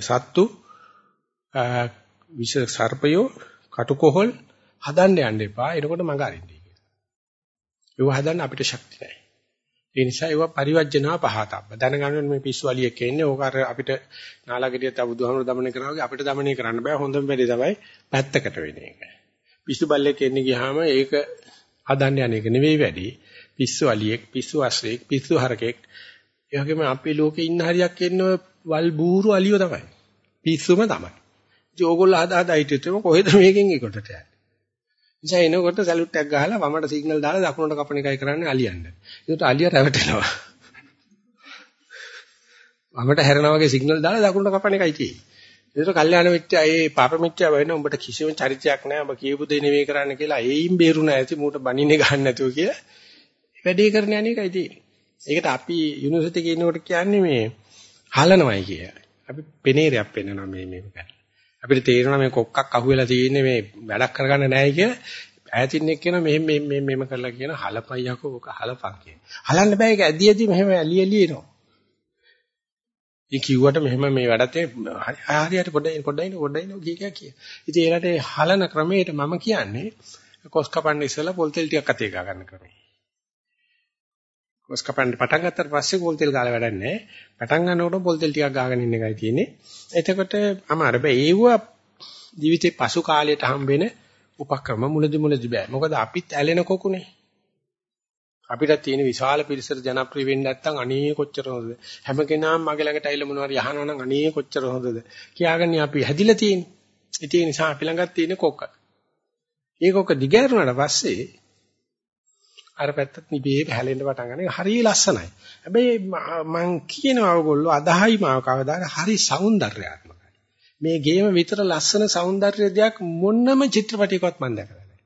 සත්තු විෂ සර්පයෝ කටුකොහල් හදන්න යන්න එපා. එනකොට මඟ අරින්න. ඒව හදන්න අපිට ශක්තිය නැහැ. ඒ නිසා ඒව පරිවර්ජනවා පහතබ්බ. දැනගන්න මේ පිස්සු අලියෙක් එන්නේ ඕක අර අපිට නාලාගිරිය තව බුදුහාමුදුරු දමනය කරනවා වගේ අපිට දමනය කරන්න බෑ. හොඳම වැඩේ තමයි පැත්තකට වෙන එක. පිස්සු බල්ලෙක් එන්නේ ගියාම ඒක හදන්න යන එක නෙවෙයි වැඩි. පිස්සු අලියෙක්, පිස්සු අස්සෙක්, පිස්සු හරකෙක්. ඒ වගේම අපේ ලෝකේ ඉන්න හරියක් එන්නේ වල් බූරු අලියෝ තමයි. පිස්සුම තමයි. ඉතින් ඕගොල්ලෝ හදා හදා හිටියොත් කොහෙද මේකෙන් ඒකට යන්නේ? නිසා එනකොට සැලුට් එකක් ගහලා වමට සිග්නල් දාලා දකුණට කපන එකයි කරන්නේ අලියන්න. ඒකට අලිය රැවටෙනවා. වමට හැරෙනා වගේ සිග්නල් දාලා දකුණට කපන එකයි තියෙන්නේ. ඒකට කල්යාණ මිත්‍යා ඒ පාප මිත්‍යා වෙන උඹට කිසිම චරිතයක් නැහැ. ඔබ කියපු දේ නෙවෙයි කරන්න කියලා ඒයින් බේරුණා ඇති මූට බනින්නේ ගන්න නැතුව කියලා වැඩේ කරන යන්නේකයි තියෙන්නේ. ඒකට අපි යුනිවර්සිටි එකේ ඉන්නකොට කියන්නේ මේ හලනවයි කිය. අපි පෙනේරයක් පෙන්වනවා මේ මේක. අපිට තේරෙනවා මේ කොක්කක් අහුවෙලා තියෙන්නේ මේ වැඩක් කරගන්න නැහැ කියලා ඈතින් එක්ක කියන මෙහෙම මෙහෙම මෙහෙම කරලා කියන හලපයියකෝ ඔක හලපන් කියන. හලන්න බෑ ඒක ඇදි ඇදි මෙහෙම ඇලි ඇලි එනවා. ඉතින් කිව්වට මෙහෙම මේ වැඩත් හරියට පොඩ්ඩයි පොඩ්ඩයි පොඩ්ඩයි කිය කිය කිය. ඉතින් ඒකට හලන ක්‍රමයට මම කියන්නේ කොස් කපන්න ඉස්සෙල්ලා පොල් තෙල් ටිකක් අතේ ගා ගන්න ක්‍රමය. කොස් කපන්න පටන් ගත්තට පස්සේ පොල් තෙල් ගාලා වැඩක් නැහැ. පටන් ගන්නකොට පොල් තෙල් ටිකක් ගාගෙන ඉන්න එකයි තියෙන්නේ. එතකොට අමාරු බෑ. ඒව ජීවිතේ පසු කාලයට හම්බෙන උපක්‍රම මුලදි මුලදි බෑ. මොකද අපිත් ඇලෙන කොකුනේ. අපිට තියෙන විශාල පිරිසට ජනප්‍රිය වෙන්න නැත්නම් අනේ කොච්චර හොඳද. හැම කෙනාම මගේ ළඟට ඇවිල්ලා මොනවා හරි අහනවා නම් අනේ කොච්චර හොඳද. කියාගන්නේ අපි හැදිලා තියෙන්නේ. ඉතින් ඒ නිසා අපි ළඟත් තියෙන කොක්ක. ඒ කොක්ක දිගෑරුණාට පස්සේ අර පැත්තත් නිබේ හැලෙන්න පටන් ගන්න එක හරිය ලස්සනයි. හැබැයි මම කියනවා ඔයගොල්ලෝ අදහයි මාව කවදාද හරි సౌందర్యාත්මකයි. මේ ගේම විතර ලස්සන సౌందర్య දෙයක් මොනම චිත්‍රපටයකවත් මම දැකලා නැහැ.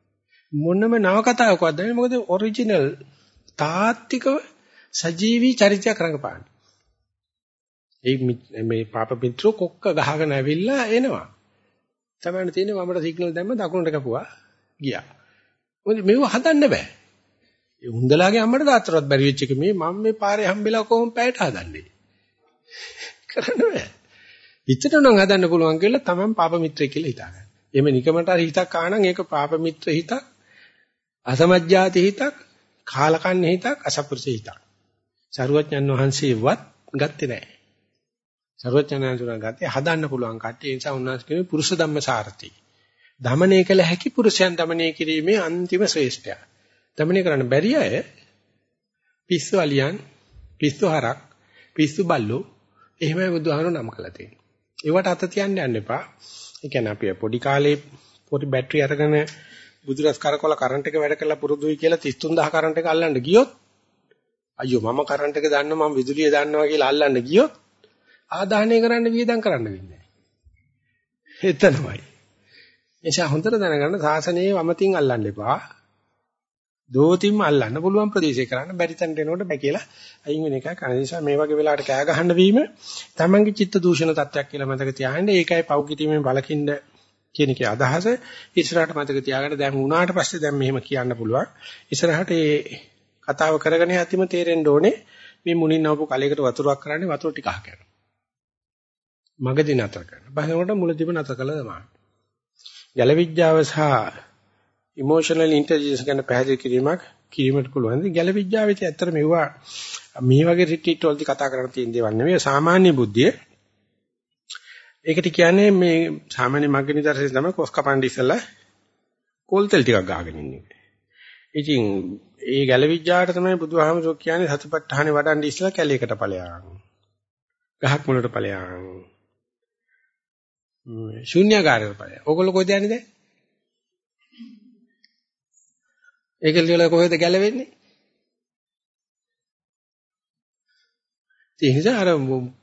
මොනම නවකතාවකවත් දැන්නේ මොකද ඔරිජිනල් තාත්තිකව සජීවී චරිතයක් රඟපාන්නේ. ඒ මේ පාප මිත්‍රෝ කොක්ක ගහගෙන ඇවිල්ලා එනවා. තමයි තියෙන්නේ මමට සිග්නල් දැම්ම දකුණට කපුවා ගියා. මොකද මේව හදන්න බෑ. ඒ උන්දලාගේ අම්මට තාත්තටවත් බැරි වෙච්ච එක මේ මම මේ පාරේ හම්බෙලා කොහොම පැයට හදන්නේ කරන්න බෑ පිටට නම් හදන්න පුළුවන් කියලා තමන් පාප මිත්‍රයෙක් කියලා හිතාගන්න. එimhe නිකමට හරි හිතක් ආනනම් ඒක පාප මිත්‍ර හිතක් අසමජ්ජාති හිතක් කාලකන්‍ය හිතක් අසපුරුෂ හිතක්. සරුවඥන් වහන්සේවත් ගත්තේ නැහැ. සරුවඥන් වහන්සේ ගත්තේ හදන්න පුළුවන් කට්ටිය. ඒ නිසා උන්වහන්සේ කියන්නේ පුරුෂ ධම්ම සාරති. දමණය කළ හැකි පුරුෂයන් දමණය කිරීමේ අන්තිම ශ්‍රේෂ්ඨය. දමණය කරන්න බැරි අය පිස්සු අලියන්, පිස්සු හරක්, පිස්සු බල්ලෝ එහෙමයි බුදුහාමුදුරුවෝ නම් කළා තියෙන්නේ. ඒවට අත තියන්න යන්න එපා. ඒ කියන්නේ අපි පොඩි කාලේ පොඩි බැටරි අරගෙන බුදුරස් කරකවල කරන්ට් එක වැඩ කරලා පුරුදුයි කියලා 33000 කරන්ට් එක අල්ලන්න ගියොත් අයියෝ මම කරන්ට් එක දන්නවා මම විදුලිය දන්නවා කියලා අල්ලන්න ගියොත් ආදාහනය කරන්න වියදම් කරන්න වෙන්නේ නැහැ. එතනමයි. එනිසා හොඳට දැනගන්න සාසනයේ වමතින් අල්ලන්න එපා. දෝතිම්ම අල්ලන්න පුළුවන් ප්‍රදේශේ කරන්න බැරි තැනට එනකොට බෑ කියලා අයින් වෙන එකයි කන නිසා මේ වගේ වෙලාවට කෑ ගහන්න වීම තමන්ගේ චිත්ත දූෂණ තත්ත්වයක් කියලා මතක තියාගන්න. ඒකයි පෞකිතීමෙන් බලකින්න කියන එකේ අදහස. ඉස්සරහට මතක තියාගන්න දැන් වුණාට පස්සේ දැන් මෙහෙම කියන්න පුළුවන්. ඉස්සරහට මේ කතාව කරගෙන යතිම තේරෙන්න ඕනේ මේ මුණින් නවපු කලයකට වතුරක් කරන්නේ වතුර ටික අහ කරනවා මගදී නතර කරනවා බහිනකොට මුලදීම නතර කළා තමයි. ජල විද්‍යාව සහ ඉමෝෂනල් ඉන්ටෙලිජන්ස් ගැන පැහැදිලි කිරීමක් කිරීමට පුළුවන්. ඉතින් ගැල විද්‍යාවෙත් ඇත්තට මෙවුවා මේ වගේ රිට්‍රීට් වලදී කතා කරන්න තියෙන දේවල් නෙවෙයි සාමාන්‍ය බුද්ධිය. ඒකට කියන්නේ මේ සාමාන්‍ය මග්ග නිදර්ශනය තමයි කොස් කපන්න ඉස්සලා කෝල් තෙල් ටිකක් ගහගෙන ඉන්නේ. ඉතින් ඒ ගැල විද්‍යාවට තමයි බුදුහාමුදුරුවෝ කියන්නේ සතිපට්ඨානෙ වඩන්න ඉස්සලා කැලේකට ඵලයන්. ගහක් මුලට ඵලයන්. ශුන්‍යකාරයට ඵලයන්. ඕගොල්ලෝ කොහෙද යන්නේ දැන්? ඒක ලියලා කොහෙද ගැලවෙන්නේ? ඒ නිසා අර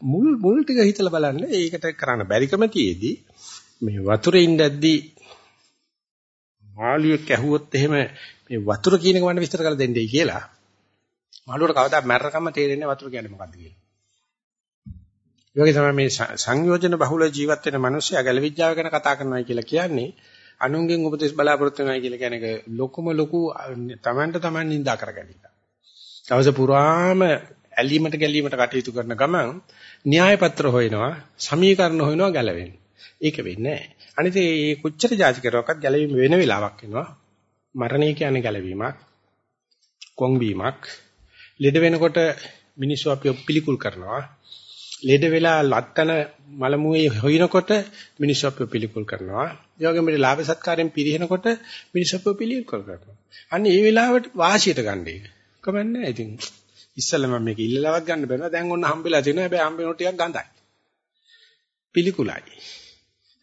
මුල් මුල් ටික හිතලා බලන්න ඒකට කරන්න බැරිකම තියේදී මේ වතුරේ ඉඳද්දී මාළියෙක් ඇහුවොත් එහෙම මේ වතුර කියන එක මම විස්තර කරලා දෙන්නයි කියලා මාළුවට කවදා මැරරකම තේරෙන්නේ වතුර කියන්නේ මොකද්ද කියලා. ඒ වගේ තමයි මේ සංයෝජන බහුල ජීවත් වෙන මිනිස්සයා ගැලවිඥාව ගැන කතා කරනවා කියලා කියන්නේ අනුන්ගෙන් උපදෙස් බලාපොරොත්තු වෙනවා කියලා කියන එක ලොකුම ලොකු තමන්ට තමන් නිඳා කරගන්න. දවස පුරාම ඇලීමට ගැලීමට කටයුතු කරන ගමන් න්‍යාය පත්‍ර හොයනවා, සමීකරණ හොයනවා ගැලවෙන්නේ. ඒක වෙන්නේ නැහැ. අනිත් ඒ කොච්චර જાති කරුවක්වත් ගැලවීම වෙන වෙලාවක් එනවා. මරණය කියන්නේ ගැලවීමක්, කොංවීමක්. ලෙඩ වෙනකොට මිනිස්සු අපිව පිළිකුල් කරනවා. ලෙඩ වෙලා ලත්තන මලමුවේ හොයනකොට මිනිස්සු අපිව පිළිකුල් කරනවා. ඒ වගේම මේ ලාභ සත්කාරයෙන් පිරිනකොට මිනිස්සු අපිව පිළිකුල් කරනවා. අන්න ඒ වෙලාවට වාසියට ගන්න එක. කමන්නේ ඉතින් ඉස්සෙල්ලා මම මේක ඉල්ලලවත් ගන්න බැනවා. දැන් ඔන්න හම්බෙලා තිනවා. හැබැයි හම්බෙනකොට ටිකක් ගඳයි. පිළිකුලයි.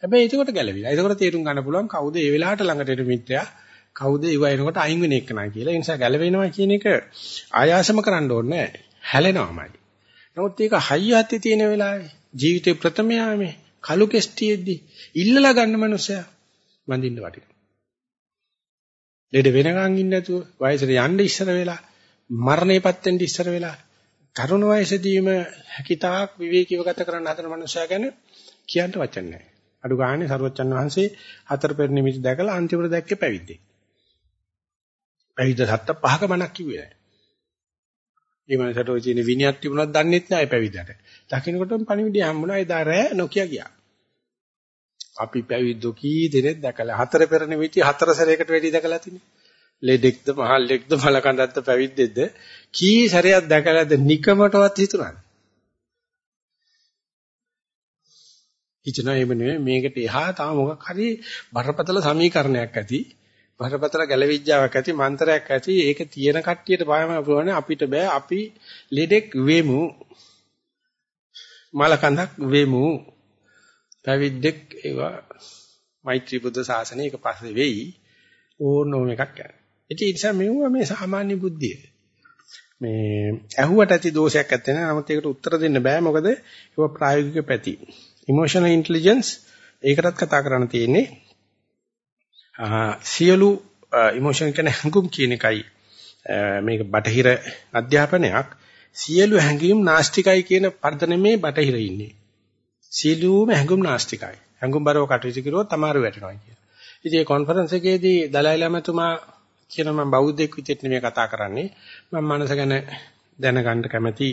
හැබැයි ඒකට ගැළවිලා. ඒකට තේරුම් ගන්න පුළුවන් කවුද ඒ වෙලාවට ළඟට එන මිත්‍යා කවුද ඉව එනකොට අයින් වෙන එක නයි කියලා. ඒ නිසා ගැළවෙනවා කියන එක ආයාසම කරන්න ඕනේ නැහැ. හැලෙනවාමයි. නමුත් ඒක හයියත් තියෙන වෙලාවේ ජීවිතේ ප්‍රථම යාමේ කලු කෙස්ටියෙද්දි ඉල්ලලා ගන්න මනුස්සයා වඳින්න වටිනවා. ලෙඩ වෙනකන් ඉන්න නැතුව වයසට යන්න ඉස්සර වෙලා මරණයපත් වෙන්න ඉස්සර වෙලා තරුණ වයසදීම හැකිතාක් විවේකීව ගත කරන්න හදන මනුස්සයා ගැන කියන්න වචන නැහැ. අඩු ගානේ සරුවච්චන් වහන්සේ හතර පෙර නිමිති දැකලා අන්තිමට දැක්කේ පැවිද්දේ. පැවිද්ද සත්ත පහක මනක් කිව්වේ නැහැ. ඒ මනසට ඔය තියෙන විනයක් තිබුණත් දන්නෙත් නෑ පැවිද්දට. දකින්නකොටම පණිවිඩය හම්බුණා එදා රෑ නොකිය ගියා. අපි පැවිද්දෝ කී දෙනෙක් දැකලා හතර පෙර නිමිති හතර සැරයකට වැඩි දැකලා තිනේ. ලෙඩෙක්ද මහල්ලෙක්ද මලකඳක්ද පැවිද්දෙක්ද කී සැරයක් දැකලාද නිකමටවත් හිතුණාද? හිතනවා එහෙම නෙවෙයි මේකට එහා තව මොකක් හරි බරපතල සමීකරණයක් ඇති බරපතල ගැලවිඥාවක් ඇති මන්ත්‍රයක් ඇති ඒක තියෙන කට්ටියට බයම පුළුවන් අපිට බෑ අපි ලෙඩෙක් වෙමු මලකඳක් වෙමු පැවිද්දෙක් ඒවා මෛත්‍රී බුද්ධ ශාසනය එක පස්සේ වෙයි ඕනෝම එකක් යන. ඉතින් ඒ නිසා මෙවුව මේ සාමාන්‍ය බුද්ධිය. මේ ඇහුවට ඇති දෝෂයක් නැත්තේ නෑ. නමුත් ඒකට උත්තර දෙන්න බෑ. මොකද ඒක ප්‍රායෝගික පැති. emotional intelligence ඒකටත් කතා කරන්න තියෙන්නේ. සියලු emotion කියන හැඟුම් කියන එකයි මේක බටහිර අධ්‍යාපනයක්. සියලු හැඟීම් නාස්තිකයි කියන පර්ධනෙමේ බටහිර ඉන්නේ. සියලුම හැඟුම් නාස්තිකයි. හැඟුම් බරව කටයුතු කරුවොත් තමාරු වැටෙනවා කියන. ඉතින් මේ කොන්ෆරන්ස් එකේදී දලයි ලාමතුමා කියන මම බෞද්ධෙක් විදිහට නෙමෙයි කතා කරන්නේ. මම මනස ගැන දැනගන්න කැමති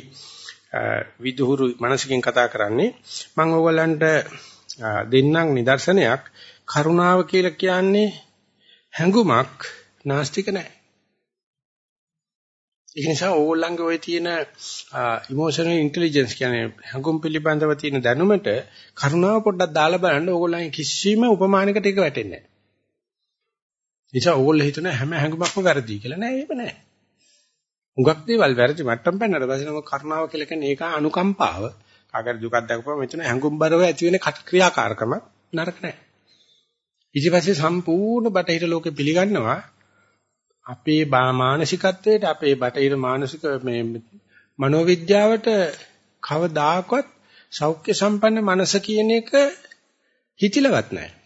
විදුහුරු මනසකින් කතා කරන්නේ. මම ඕගොල්ලන්ට දෙන්නම් නිදර්ශනයක් කරුණාව කියලා කියන්නේ හැඟුමක් නාස්තික නැහැ. ඒක නිසා ඕගොල්ලන්ගේ ওই තියෙන ඉමෝෂනල් ඉන්ටෙලිජන්ස් කියන්නේ හඟුම් පිළිබඳව තියෙන දැනුමට කරුණාව පොඩ්ඩක් දාලා බලන්න ඕගොල්ලන් කිසිම උපමානයකට ඒක වැටෙන්නේ නැහැ. නිසා ඕගොල්ලෝ හිතන හැම හැඟුමක්ම වැරදි කියලා නෑ එහෙම නෑ. හුඟක් දේවල් වැරදි මට්ටම් පෙන්නට පස්සේ නම කරුණාව කියලා කියන්නේ ඒක අනුකම්පාව. කාගර දුකක් දැකපුවම මෙතන හැඟුම්බරව ඇති වෙන ක්‍රියාකාරකම නරක නෑ. ඊට පස්සේ සම්පූර්ණ බටහිර ලෝකෙ පිළිගන්නවා අපේ මානසිකත්වයට අපේ බටහිර මානසික මේ මනෝවිද්‍යාවට කවදාකවත් සෞඛ්‍ය සම්පන්න මනස කියන එක හිතිලවත් නැහැ.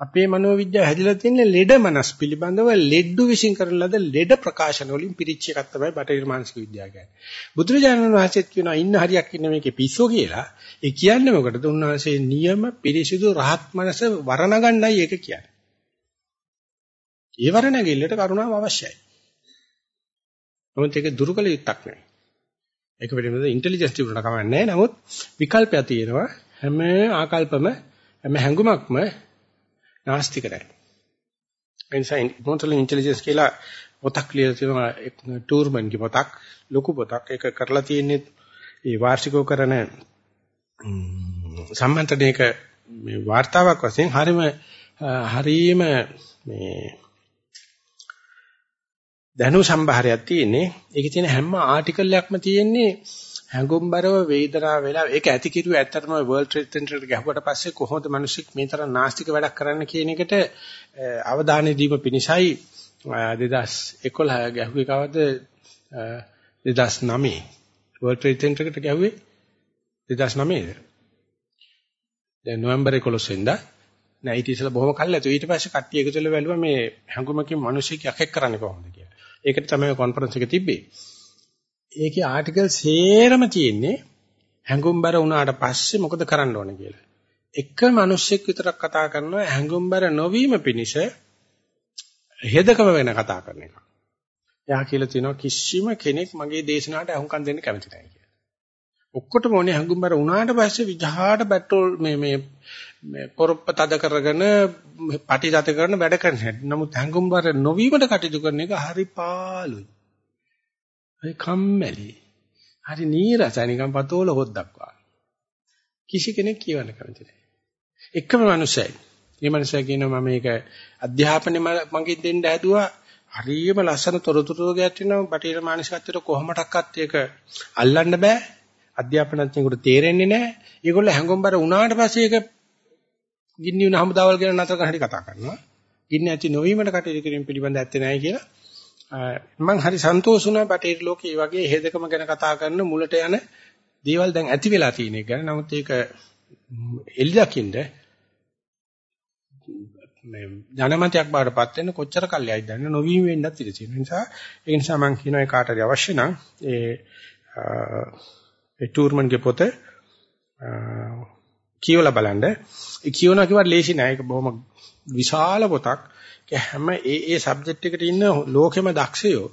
අපේ මනෝවිද්‍යාව හැදිලා තියෙන්නේ ලෙඩ මනස් පිළිබඳව ලෙඩ්ඩු විශ්ින් කරන ලද ලෙඩ ප්‍රකාශන වලින් පිරිච්ච එකක් තමයි බටහිර මානසික විද්‍යාව කියන්නේ. බුදුරජාණන් වහන්සේත් කියනවා ඉන්න හරියක් ඉන්න මේකේ පිස්සෝ කියලා. ඒ කියන්නේ මොකටද? උන්වහන්සේ නියම පිරිසිදු රහත් මනස වරණගන්නයි ඒක කියන්නේ. ඒ වරණගිල්ලට කරුණාව අවශ්‍යයි. නමුත් ඒක දුරුකල යුක්තක් නෙවෙයි. ඒක පිළිබඳව ඉන්ටෙලිජන්ස් තිබුණා කමක් නැහැ. නමුත් විකල්පය තියෙනවා. හැම ආකල්පම හැම හැඟුමක්ම නාස්ති කරයි. එනිසා emotional intelligence කියලා පොතක් ලියලා තියෙනවා ටූර්මන්ගේ පොතක් ලොකු පොතක් ඒක කරලා තියෙන්නේ ඒ වාර්ෂිකව කරන සම්මන්ත්‍රණයක මේ වார்த்தාවක් වශයෙන් හරිම හරීම මේ දැනුම් සම්භාරයක් තියෙන්නේ. ඒකේ තියෙන හැම ආටිකල් එකක්ම තියෙන්නේ හැඟුම්බරව වේදනාව වෙලා ඒක ඇති කිරුව ඇත්තටම World Trade Center එකට ගැහුවට පස්සේ කොහොමද මිනිස්සුක් මේ තරම් නාස්තික වැඩක් කරන්න කියන එකට අවධානය දීම පිණිසයි 2011 ගැහුවේ කවද? 2009 World Trade Center එකට ගැහුවේ 2009 දැන් නොවැම්බර් 11 වෙනිදා. නෑ ඊට ඉස්සෙල්ලා බොහොම කල් ඇතුව. ඊට පස්සේ කට්ටිය එකතු වෙලා බැලුවා මේ හැඟුමකින් මිනිස්සෙක් යකෙක් කරන්නේ කොහොමද කියලා. ඒකට තමයි කොන්ෆරන්ස් එක තිබ්බේ. ඒකේ ආටිකල් සේරම තියෙන්නේ හැඟුම්බර වුණාට පස්සේ මොකද කරන්න ඕන කියලා. එක මිනිස්සෙක් විතරක් කතා කරනවා හැඟුම්බර නොවීම පිණිස හෙදකම වෙන කතා කරන එක. එයා කියලා තියෙනවා කිසිම කෙනෙක් මගේ දේශනාවට අහුම්කම් දෙන්න කැමති නැහැ කියලා. ඔක්කොටම ඕනේ හැඟුම්බර වුණාට පස්සේ විජහාට පෙට්‍රෝල් මේ මේ මේ පොරොප්ප තද කරගෙන පටි දත කරන වැඩ කරන හැටි. නමුත් හැඟුම්බර නොවීමට කටයුතු කරන එක හරි පාළුයි. හරි කම්මැලි. හරි නීරසයි නිකන් පතෝල හොද්දක් වගේ. කිසි කෙනෙක් කියවන්න කැමති නැහැ. එකම මිනිසයි. මේ මිනිසා කියනවා මම මේක අධ්‍යාපනයේ මගෙන් දෙන්න හැදුවා හරියම ලස්සන තොරතුරු ගයක් තියෙනවා බටහිර මානසිකත්වයට කොහොමඩක්වත් ඒක අල්ලන්න බෑ. අධ්‍යාපනඥයෙකුට තේරෙන්නේ නැහැ. ඒගොල්ලෝ හැංගොම්බර වුණාට පස්සේ ඒක ගින්නි වුණ හමුදාවල් ගැන නතර කරන්න කතා කරනවා. ගින්න ඇති නොවීමට කටයුතු කිරීම පිළිබඳ ඇත්තේ නැහැ කියලා මම හරි සන්තෝෂ වුණා බටේර ලෝකේ මේ වගේ හේදකම ගැන කතා කරන මුලට යන දේවල් දැන් ඇති වෙලා තියෙන එක ගැන. නමුත් ඒක එලි දකින්න මේ ජනමතයක් බාටපත් වෙන්න කොච්චර කල්යයිද දන්නේ නොවීම වෙන්නත් ඉඩ තියෙන නිසා ඒ නිසා මම කියනවා ඒ කාටරි අවශ්‍ය නම් ඒ ඒ ටූර්මන්ගේ පොත කියවලා බලන්න. ඒ කියවනවා කිව්වට ලේසි නෑ. ඒක බොහොම විශාල පොතක්. හැම ඒ ඒ සබ්ජෙක්ට් එකට ඉන්න ලෝකෙම දක්ෂයෝ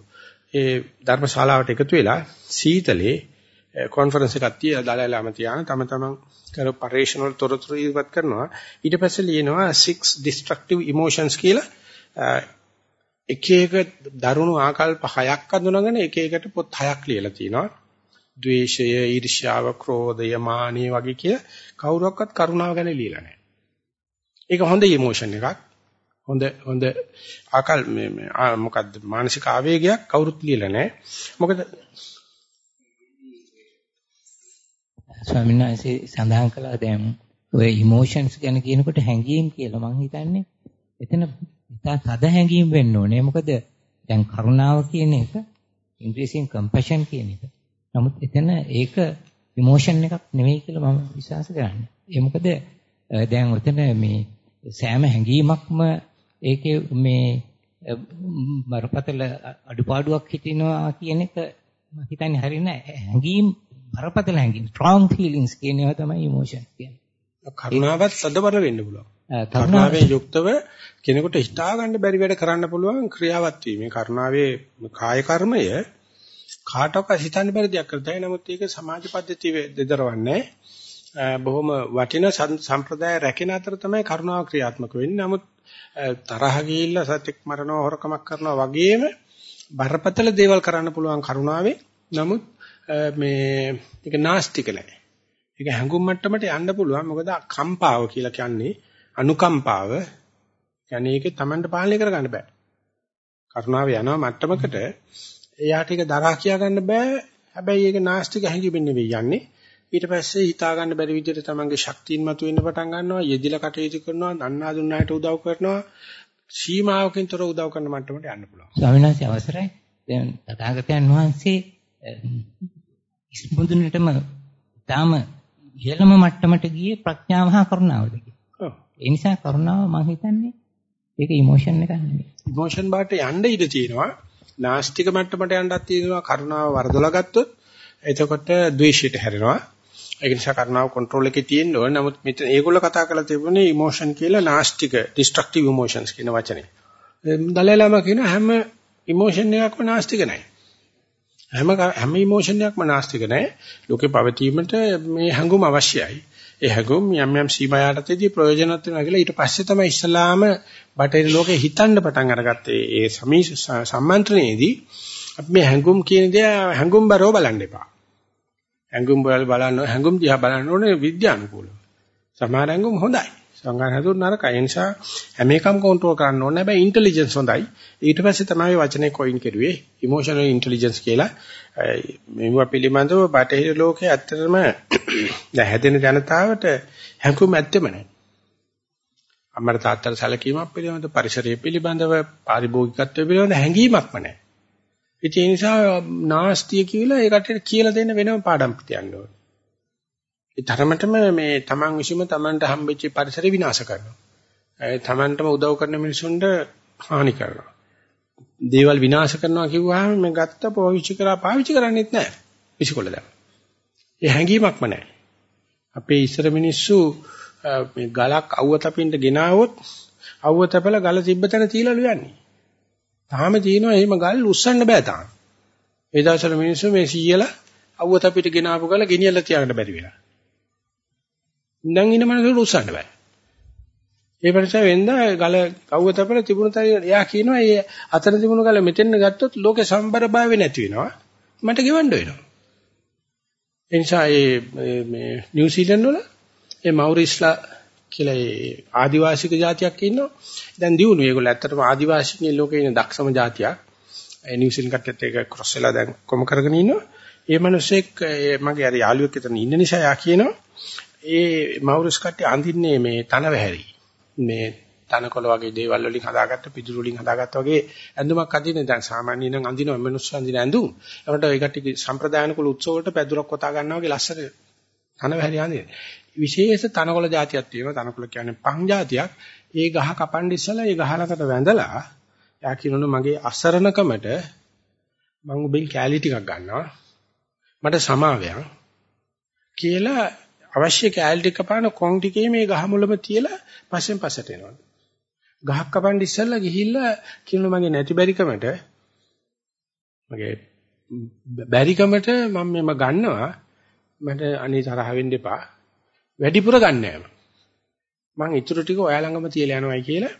ඒ ධර්මශාලාවට එකතු වෙලා සීතලේ eh, කොන්ෆරන්ස් එකක් තියලා දලයි ලාම තියාන තම තමන් කර පරේෂනල් තොරතුරු ඉවත් කරනවා ඊට පස්සේ ලියනවා six destructive emotions කියලා eh, එක එක දරුණු ආකල්ප හයක් අඳුනගෙන එක එකට පොත් හයක් ලියලා තිනවා ද්වේෂය ඊර්ෂ්‍යාව ක්‍රෝධය මානිය වගේ කිය කවුරක්වත් කරුණාව ගැන ලියලා නැහැ ඒක හොඳ ඉමෝෂන් එකක් හොඳ හොඳ ආකල් මේ මොකද්ද මානසික ආවේගයක් කවුරුත් ලියලා නැහැ. මොකද ස්වාමීන් වහන්සේ සඳහන් කළා දැන් ඔය ඉමෝෂන්ස් ගැන කියනකොට හැඟීම් කියලා මම හිතන්නේ එතන ඉතා තද හැඟීම් වෙන්න ඕනේ. මොකද දැන් කරුණාව කියන එක ඉංග්‍රීසියෙන් කම්පැෂන් කියන එක. නමුත් එතන ඒක ඉමෝෂන් එකක් නෙවෙයි කියලා මම විශ්වාස කරන්නේ. ඒ මොකද දැන් උතන මේ සෑම හැඟීමක්ම ඒකේ මේ බරපතල අඩුපාඩුවක් හිටිනවා කියන එක මම හිතන්නේ හරියන්නේ හැඟීම් බරපතල හැඟීම් strong feelings කියන ඒවා තමයි emotion කියන්නේ. කරුණාවත් සදබර වෙන්න පුළුවන්. කරුණාවෙන් යුක්තව කෙනෙකුට හිතා ගන්න බැරි වැඩ කරන්න පුළුවන් ක්‍රියාවත් වීම. කරුණාවේ කාය කර්මය කාටවත් හිතන්න බැරි දෙයක් කරතයි. නමුත් ඒක සමාජ පද්ධතිය දෙදරවන්නේ. බොහොම වටින සම්ප්‍රදාය රැකෙන අතර තමයි කරුණාව ක්‍රියාත්මක වෙන්නේ. නමුත් තරහ ගිහිල්ලා සත්‍යක් මරනවා හොරකමක් කරනවා වගේම බරපතල දේවල් කරන්න පුළුවන් කරුණාවේ නමුත් මේ ඒක නාස්තික නැහැ. ඒක හැඟුම් මට්ටමට යන්න පුළුවන්. මොකද කම්පාව කියලා කියන්නේ අනුකම්පාව. කියන්නේ ඒකේ Tamanට පාලනය කරගන්න බෑ. කරුණාව යනවා මට්ටමකට එයාට ඒක දරා කියා ගන්න බෑ. හැබැයි ඒක නාස්තික හැඟීමෙන් නෙවෙයි යන්නේ. ඊට පස්සේ හිතා ගන්න බැරි විදිහට තමන්ගේ ශක්තියින් මතුවෙන්න පටන් ගන්නවා යෙදිලා කටයුතු කරනවා දන්නා දුන්නාට උදව් කරනවා සීමාවකින් තොර උදව් කරන මට්ටමට යන්න පුළුවන් ස්වාමීන් වහන්සේ අවසරයි දැන් තථාගතයන් වහන්සේ ඉස්මුදුනටම තාම ඉහළම මට්ටමට ගියේ ප්‍රඥාව හා කරුණාවද කියලා. ඒ නිසා කරුණාව මම හිතන්නේ ඒක ඉමෝෂන් එකක් නෙමෙයි. ඉමෝෂන් බාට යන්න ඉඩ තියෙනවා. නාස්තික මට්ටමට යන්නත් තියෙනවා කරුණාව වරදොලා ගත්තොත් එතකොට ද්වේෂයට හැරෙනවා. ඒක නිසා කරුණාව කන්ට්‍රෝල් එකේ තියෙන්න ඕන. නමුත් මෙතන ඒගොල්ලෝ කතා කරලා තිබුණේ ඉමෝෂන් කියලා නාස්තික ඩිස්ට්‍රක්ටිව් ඉමෝෂන්ස් කියන වචනේ. දලයිලාම කියන හැම ඉමෝෂන් එකක්ම නාස්තික නැහැ. හැම හැම ඉමෝෂන් එකක්ම නාස්තික නැහැ. ලෝකේ පවතීමට මේ හැඟුම අවශ්‍යයි. ඒ හැඟුම් යම් යම් සීමා යටතේදී ප්‍රයෝජනවත් වෙනවා කියලා ඊට පස්සේ තමයි ඉස්ලාම බටහිර ලෝකේ හිතන්න පටන් අරගත්තේ. ඒ සමී සම්මන්ත්‍රණයේදී අපි මේ හැඟුම් කියන දේ හැඟුම් බරව බලන්න එපා. හැඟුම් වල බලන්න හැඟුම් දිහා බලන්න ඕනේ විද්‍යානුකූලව. සමහර හැඟුම් හොඳයි. සංගාන හැදුවොත් නරකයි. ඒ නිසා හැම එකම කන්ට්‍රෝල් කරන්න ඕනේ. හැබැයි ඉන්ටෙලිජන්ස් හොඳයි. ඊට පස්සේ තමයි වචනේ කොයින් කෙරුවේ ඉමෝෂනල් ඉන්ටෙලිජන්ස් කියලා. මේවා පිළිබඳව බටහිර ලෝකයේ ඇත්තටම දැන් හැදෙන ජනතාවට හැඟුම් ඇත්තෙම නැහැ. අම්මලා තාත්තලා සැලකීමක් පිළිබඳව පරිසරය පිළිබඳව පාරිභෝගිකත්වය පිළිබඳව හැඟීමක්ම නැහැ. ඒ නිසා නාස්තිය කියලා ඒකට කියලා දෙන්න වෙනම පාඩම් තියන්න ඕනේ. ඒ තරමටම මේ Taman විසීම Tamanට හම්බෙච්ච පරිසරය විනාශ කරනවා. ඒ Tamanටම උදව් කරන මිනිසුන්ට හානි කරනවා. දේවල් විනාශ කරනවා කිව්වහම මේ ගත්ත පොවිච්චි කරා පාවිච්චි කරන්නේත් නැහැ. විසිකොල්ල දාන්න. ඒ හැංගීමක්ම නැහැ. අපේ ඉස්සර මිනිස්සු මේ ගලක් අවුව තපින්න ගෙනාවොත් අවුව තපල ගල තිබ්බ තැන තියලාලු යන්නේ. තාම තියෙනවා එහෙම ගල් උස්සන්න බෑ තාම. ඒ දවස්වල මිනිස්සු මේ සීයලා අවුව තපිට ගෙනාවු ගල ගෙනියලා තියාගන්න බැරි වෙලා. ඉඳන් ඉන්න මනසට උස්සන්න බෑ. ඒ පරිසර වෙන්දා ගල කවුව තපල තිබුණ තැන එයා කියනවා ඒ අතන තිබුණ ගල මෙතෙන් ගත්තොත් ලෝකේ සම්බරභාවය නැති වෙනවා. මට ගෙවන්න වෙනවා. ඒ නිසා මේ මේ නිව්සීලන්ත වල ඒ මවුරිස්ලා කියලා ඒ ආදිවාසීක జాතියක් ඉන්නවා. දැන් දිනුන ඒගොල්ලෝ ඇත්තටම ආදිවාසීන් ලෝකේ ඉන්න දක්ෂම జాතියක්. ඒ නිව්සීලන්ත කට්ටියත් ඒක ක්‍රොස් වෙලා දැන් කොම කරගෙන ඉන්නවා. ඒ මිනිස්සෙක් මගේ අර යාළුවෙක් එතන ඉන්න නිසා යා කියනවා ඒ මවුරිස් කට්ටිය අඳින්නේ මේ තනවැහැරි. මේ තනකොළ වගේ දේවල් වලින් හදාගත්ත පිටුරු වලින් හදාගත්ත වගේ ඇඳුමක් අඳින්නේ දැන් සාමාන්‍යයෙන් නම් අඳිනවා මිනිස්සු අඳින ඇඳුම්. ඒකට ඒ කට්ටිය සම්ප්‍රදායන කුල උත්සව වලට පැදුරක් කොටා ගන්නවා වගේ ලස්සන තනවැහැරි අඳින. විශේෂ තනකොළ జాතියක් තියෙනවා. තනකොළ කියන්නේ පං జాතියක්. ඒ ගහ කපන්න ඉස්සලා ඒ ගහ ළඟට වැඳලා යා කියනොත් මගේ අසරණකමට මම උඹෙන් කැලී ටිකක් ගන්නවා. මට සමාවයක් කියලා අවශ්‍ය කැලී ටික කපාන කොන් ටිකේ මේ ගහ මුලම තියලා පස්සෙන් පස්සට එනවා. ගහක් කපන්න ඉස්සලා ගිහිල්ලා කියනවා මගේ නැති බැරිකමට මගේ බැරිකමට මම මෙම ගන්නවා මට අනේ තරහ වෙන්න එපා වැඩිපුර ගන්නෑම මං ඊටු ටික ඔයා ළඟම තියලා යනවායි කියලා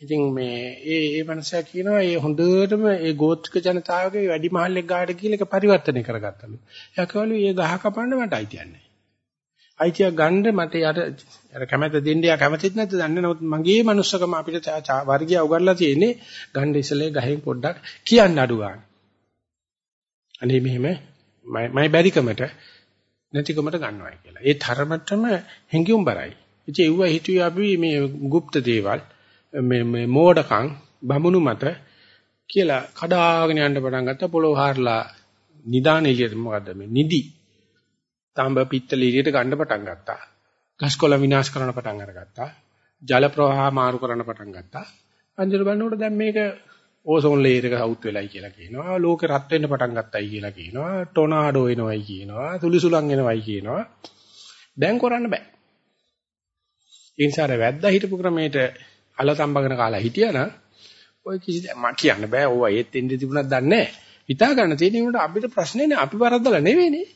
ඉතින් මේ ඒ ඒ මනසා කියනවා ඒ හොඳටම ඒ ගෝත්‍රික ජනතාවගේ වැඩි මහල්ලෙක් ගාඩ කියලා ඒක පරිවර්තනය කරගත්තලු. එයා කවලු ඒ ගහ කපන්න මට අයිතියක් නැහැ. අයිතියක් ගන්න මට යට අර කැමැත්ත දෙන්න යා කැමතිත් නැද්ද දන්නේ නමුත් මගේ මනුස්සකම අපිට වර්ගය උගන්ලා තියෙන්නේ ගන්න ඉස්සලේ ගහෙන් පොඩ්ඩක් කියන්න අඩු ගන්න. අනේ මෙහෙම මම බැරිකමට නැතිකමට ගන්නවා කියලා. ඒ තරමටම හැංගියුම් බරයි. ඉතින් ඒව හිතුවේ අපි මේ গুপ্ত දේවල් මේ මේ මෝඩකම් බමුණු මත කියලා කඩාගෙන යන්න පටන් ගත්තා පොළොව හාරලා නිදාන එළියට මොකද්ද මේ නිදි තාඹ පිත්තල එළියට ගන්න පටන් ගත්තා. ගස්කොළ විනාශ කරන පටන් අරගත්තා. ජල ප්‍රවාහ මාරු කරන පටන් ගත්තා. අන්තිමට බලනකොට දැන් මේක ඕසෝන් ලේයර් එක අවුත් වෙලයි කියලා කියනවා. ලෝකෙ රත් වෙන්න පටන් ගත්තයි කියලා කියනවා. ටොනාඩෝ එනවයි කියනවා. තුලිසුලන් එනවයි කියනවා. දැන් කරන්න බෑ. ඒ නිසා වැද්දා හිටපු ක්‍රමයට අලතම්බගෙන කාලා හිටියනම් ඔය කිසි මම කියන්න බෑ. ඕවා ඒත් එන්නේ තිබුණත් දන්නේ නැහැ. හිතා ගන්න තියෙන උන්ට අපිට ප්‍රශ්නේ නෑ. අපි වරද්දලා නෙවෙයිනේ.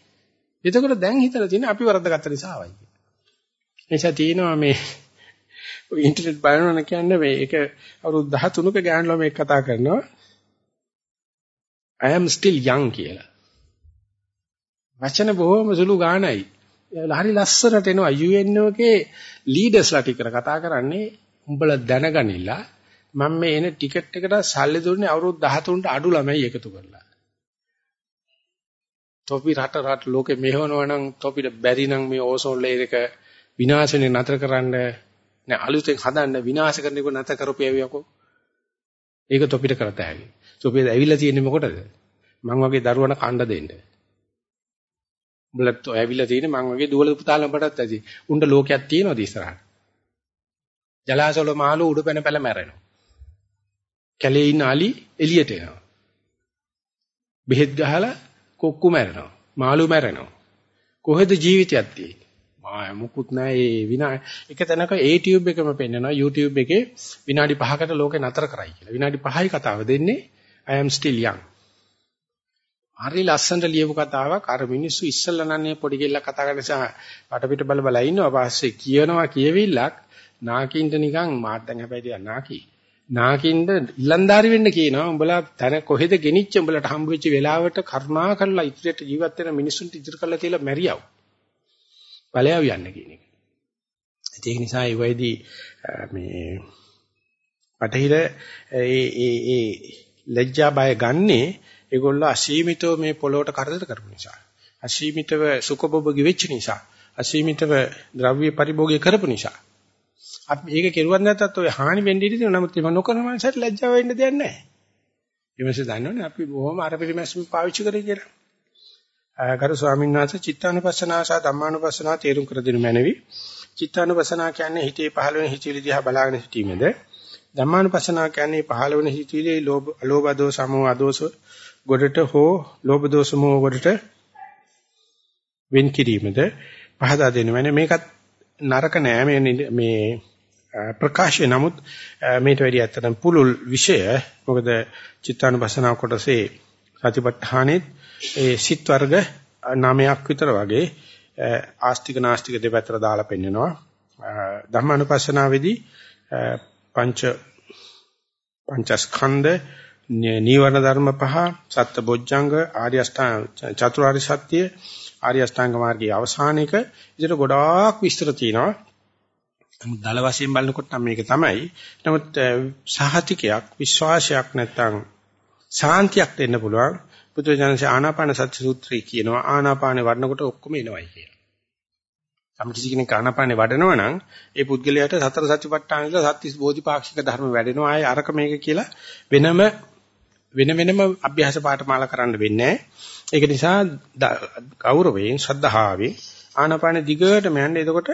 එතකොට දැන් හිතලා තියෙන්නේ අපි වරද්දාගත්ත නිසා ආවයි කියලා. එනිසා තියෙනවා මේ ඉන්ටර්නෙට් බලනවා කියන්නේ මේක අවුරුදු 13ක ගෑනු ළමෙක් කතා කරනවා I am still young කියලා. වචන බොහොම සුළු ගානයි. හරි ලස්සනට එනවා UN එකේ ලීඩර්ස්ලා ටික කතා කරන්නේ උඹලා දැනගනිලා මම මේ එන ටිකට් එකට සල්ලි දුන්නේ අවුරුදු 13ට අඩු ළමයි එකතු කරලා. තොපි රට රට ලෝකෙ මෙහෙවනවා නම් තොපිට බැරි නම් මේ ඕසෝන් ලේයර් එක විනාශනේ නතර කරන්න නෑ අලුතෙන් හදන්න විනාශ කරන එක නතර කරපියවියකෝ. ඒක තොපිට කරත හැකියි. තොපිය ඇවිල්ලා තියෙන්නේ මොකටද? මං වගේ දරුවන කණ්ඩ දෙන්න. උඹලත් ඇවිල්ලා තියෙන්නේ මං වගේ දුවල පුතාලඹටත් ඇති. උණ්ඩ ලෝකයක් තියෙනවද ඉස්සරහට? ජලාශවල මාළු උඩ පැන පැල මැරෙනවා. කැලේ ඉන්න අලි එළියට එනවා. බෙහෙත් ගහලා කොක්කු මැරෙනවා. මාළු මැරෙනවා. කොහෙද ජීවිතයක් තියෙන්නේ? මා මුකුත් නැහැ ඒ විනා එක තැනක YouTube එකම පෙන්නනවා YouTube එකේ විනාඩි 5කට ලෝකේ නතර කරයි කියලා. විනාඩි 5යි කතාව දෙන්නේ I am still young. හරි ලස්සනට ලියපු කතාවක් අර මිනිස්සු ඉස්සල්ලා නන්නේ පොඩි කෙල්ල කතා කරන නිසා වටපිට බල බල ඉන්නවා පස්සේ කියනවා කියවිල්ලක් නාකින්ට නිකන් මාත් දැන් හැබැයි ටිකක් නාකි නාකින්ද ඉලන්දාරි වෙන්න කියනවා උඹලා තන කොහෙද ගෙනිච්ච උඹලට හම්බ වෙච්ච වෙලාවට කරුණා කරලා ඉදිරියට ජීවත් වෙන මිනිස්සුන්ට ඉදිරි කරලා තියලා මැරියව ඵලයව යන්න කියන එක. ඒක නිසා ඒ වෙයිදී මේ පටහිර ඒ ඒ ඒ ලැජ්ජා බය ගන්නේ ඒගොල්ලෝ අසීමිතව මේ පොළොවට කරදර කරපු නිසා. අසීමිතව සුඛභෝගී වෙච්ච නිසා. අසීමිතව ද්‍රව්‍ය පරිභෝගය කරපු නිසා. අපි ඒක කෙරුවත් නැත්තත් ඔය හානි වෙන්නේ ඉතින් නමුත් ඒක නොකරන මනසට ලැජ්ජාව වෙන්න දෙයක් නැහැ. ඊමණස දන්නවනේ අපි බොහොම අර පිළිමැස්ම පාවිච්චි කරේ කියලා. ගරු ස්වාමීන් වහන්සේ චිත්තානුපස්සනාව සහ ධම්මානුපස්සනාව තේරුම් කර දෙනු මැනවි. චිත්තානුපස්සනාව කියන්නේ හිතේ පහළ වෙන හිතවිලි දිහා බලාගෙන සිටීමේද ධම්මානුපස්සනාව කියන්නේ පහළ වෙන හිතවිලි ලෝභ අලෝභ දෝස සමෝ අදෝස ගොඩට හෝ ලෝභ දෝස මොහ ගොඩට වෙන් කිරීමද පහදා දෙනු මැන මේකත් නරක නෑ මේ මේ ප්‍රකාශය. නමුත් මේට වැඩි ඇත්තටම පුළුල් විෂය. මොකද චිත්තානුපස්සනාව කොටසේ සතිපට්ඨානෙත් ඒ සිත් වර්ග නමයක් විතර වගේ ආස්තික නාස්තික දෙපැත්තට දාලා පෙන්නනවා. ධම්මානුපස්සනාවේදී පංච පංචස්කන්ධ නීවරණ ධර්ම පහ සත්‍ය බොජ්ජංග ආර්ය අෂ්ටාංග චතුරාර්ය සත්‍ය ආර්ය අෂ්ටාංග මාර්ගයේ අවසානයේක ඉතින් ගොඩාක් විස්තර තියෙනවා. නමුත් දල වශයෙන් බලනකොට නම් මේක තමයි. නමුත් සහතිකයක් විශ්වාසයක් නැත්තම් ශාන්තියක් දෙන්න පුළුවන්. බුදුරජාණන්සේ ආනාපාන සති සූත්‍රය කියනවා ආනාපානේ වඩනකොට ඔක්කොම එනවයි කියලා. සම් කිසි කෙනෙක් ආනාපානේ වඩනවා නම් ඒ පුද්ගලයාට සතර සතිපට්ඨාන ඉඳලා සත්‍තිස් බෝධිපාක්ෂික ධර්ම වැඩෙනවා. ආයේ අරක මේක කියලා වෙනම වෙන වෙනම අභ්‍යාස පාඨමාලා කරන්න වෙන්නේ ඒක නිසා ගෞරවයෙන් ශ්‍රද්ධාවෙන් ආනාපාන දිගටම යන්න එතකොට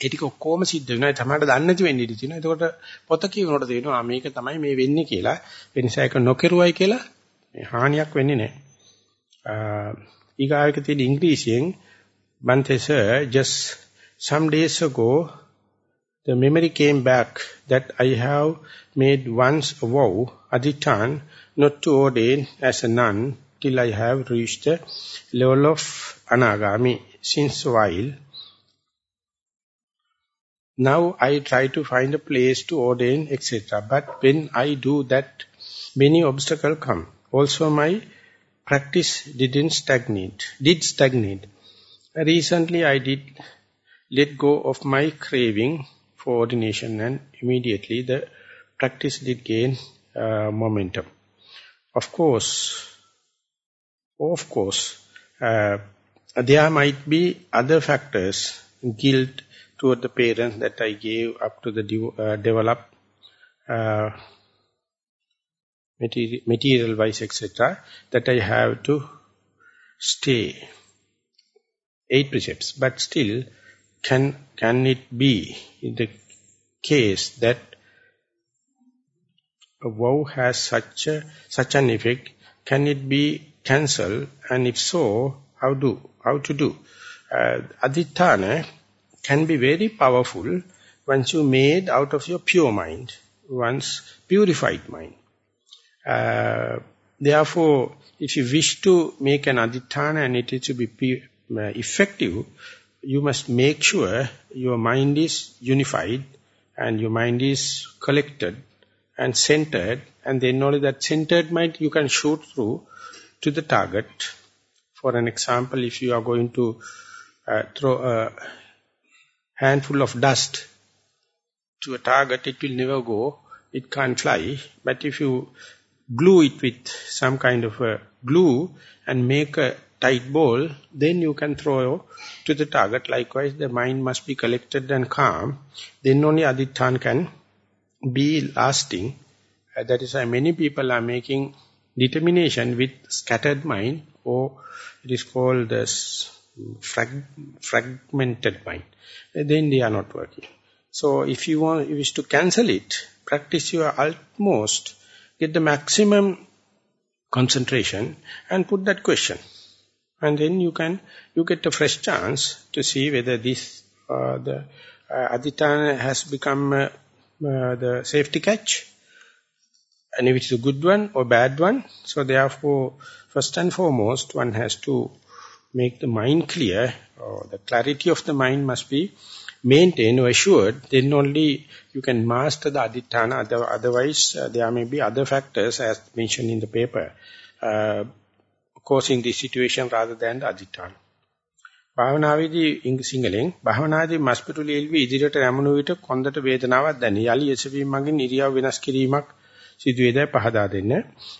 ඒ ටික ඔක්කොම සිද්ධ වෙනවා. ඒ තමයි දන්නේ නැති වෙන්න ඉඩ තියෙනවා. එතකොට පොත කියනකොට තේරෙනවා මේක තමයි මේ වෙන්නේ කියලා. ඒ නිසා ඒක නොකිරුවයි කියලා හානියක් වෙන්නේ නැහැ. ඊගායක තියෙන ඉංග්‍රීසියෙන් Bante sir just some days ago the memory came back that I have made once a vow adhitan not to ordain as a nun till I have reached the level of anagami since a while Now I try to find a place to ordain, etc. But when I do that, many obstacles come. Also my practice didn't stagnate, did stagnate. Recently I did let go of my craving for ordination and immediately the practice did gain uh, momentum. Of course, of course, uh, there might be other factors, guilt, toward the parents that I gave up to the de uh, develop uh, material, material wise etc. that I have to stay eight precepts but still can can it be in the case that a vow has such a such an effect can it be cancelled and if so how do how to do uh, aditana can be very powerful once you made out of your pure mind, once purified mind. Uh, therefore, if you wish to make an aditana and it is to be uh, effective, you must make sure your mind is unified and your mind is collected and centered, and then only that centered mind you can shoot through to the target. For an example, if you are going to uh, throw a handful of dust to a target, it will never go, it can't fly. But if you glue it with some kind of a glue and make a tight ball, then you can throw to the target. Likewise, the mind must be collected and calm. Then only adityan can be lasting. Uh, that is why many people are making determination with scattered mind or it is called this frag fragmented mind. Then they are not working. So if you want, if you wish to cancel it, practice your utmost, get the maximum concentration and put that question. And then you can, you get a fresh chance to see whether this, uh, the uh, aditana has become uh, uh, the safety catch and if it's a good one or bad one. So therefore, first and foremost, one has to make the mind clear, or the clarity of the mind must be maintained or assured, then only you can master the aditana. Otherwise, uh, there may be other factors, as mentioned in the paper, uh, causing this situation rather than the aditana. භාවනාවේදී සිංහලෙන් භාවනාදී මස්පිටුලි එල්වි ඉදිරියට යමුණු විට කොන්දට වේදනාවක් දැනේ. යලි එසවීම මගින් ඉරියව් වෙනස් කිරීමක් සිදුවේදයි පහදා දෙන්න.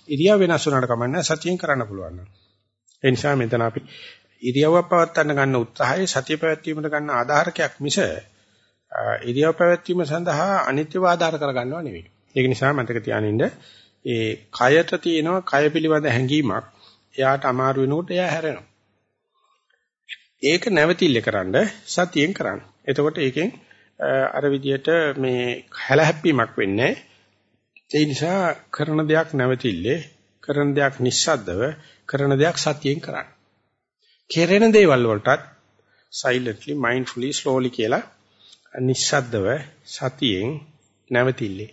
ඉරියව් වෙනස් වුණාට කමන්නේ සතියෙන් කරන්න පුළුවන්. ඒ නිසා මෙතන අපි ඉරියව්ව පවත්වන්න ගන්න උත්සාහය සතිය පැවැත්වීමට ගන්න ආධාරකයක් මිස ඉරියව් පැවැත්වීම සඳහා අනිත්‍යව ආධාර කරගන්නව නෙවෙයි. ඒක නිසා මතක තියානින්න ඒ කයට තියෙනවා කය පිළිබඳ හැඟීමක්. එයාට අමාරු වෙනකොට එයා හැරෙනවා. ඒක නැවතිල්ල කරන්න සතියෙන් කරන්න. එතකොට ඒකෙන් අර විදියට මේ හැලහැප්පීමක් වෙන්නේ ඒ නිසා කරන දෙයක් නැවතිල්ලේ කරන දෙයක් නිස්සද්දව කරන දෙයක් සතියෙන් කරන්න. කෙරෙන දේවල් වලටත් silently mindfully slowly කියලා නිස්සද්දව සතියෙන් නැවතිල්ලේ.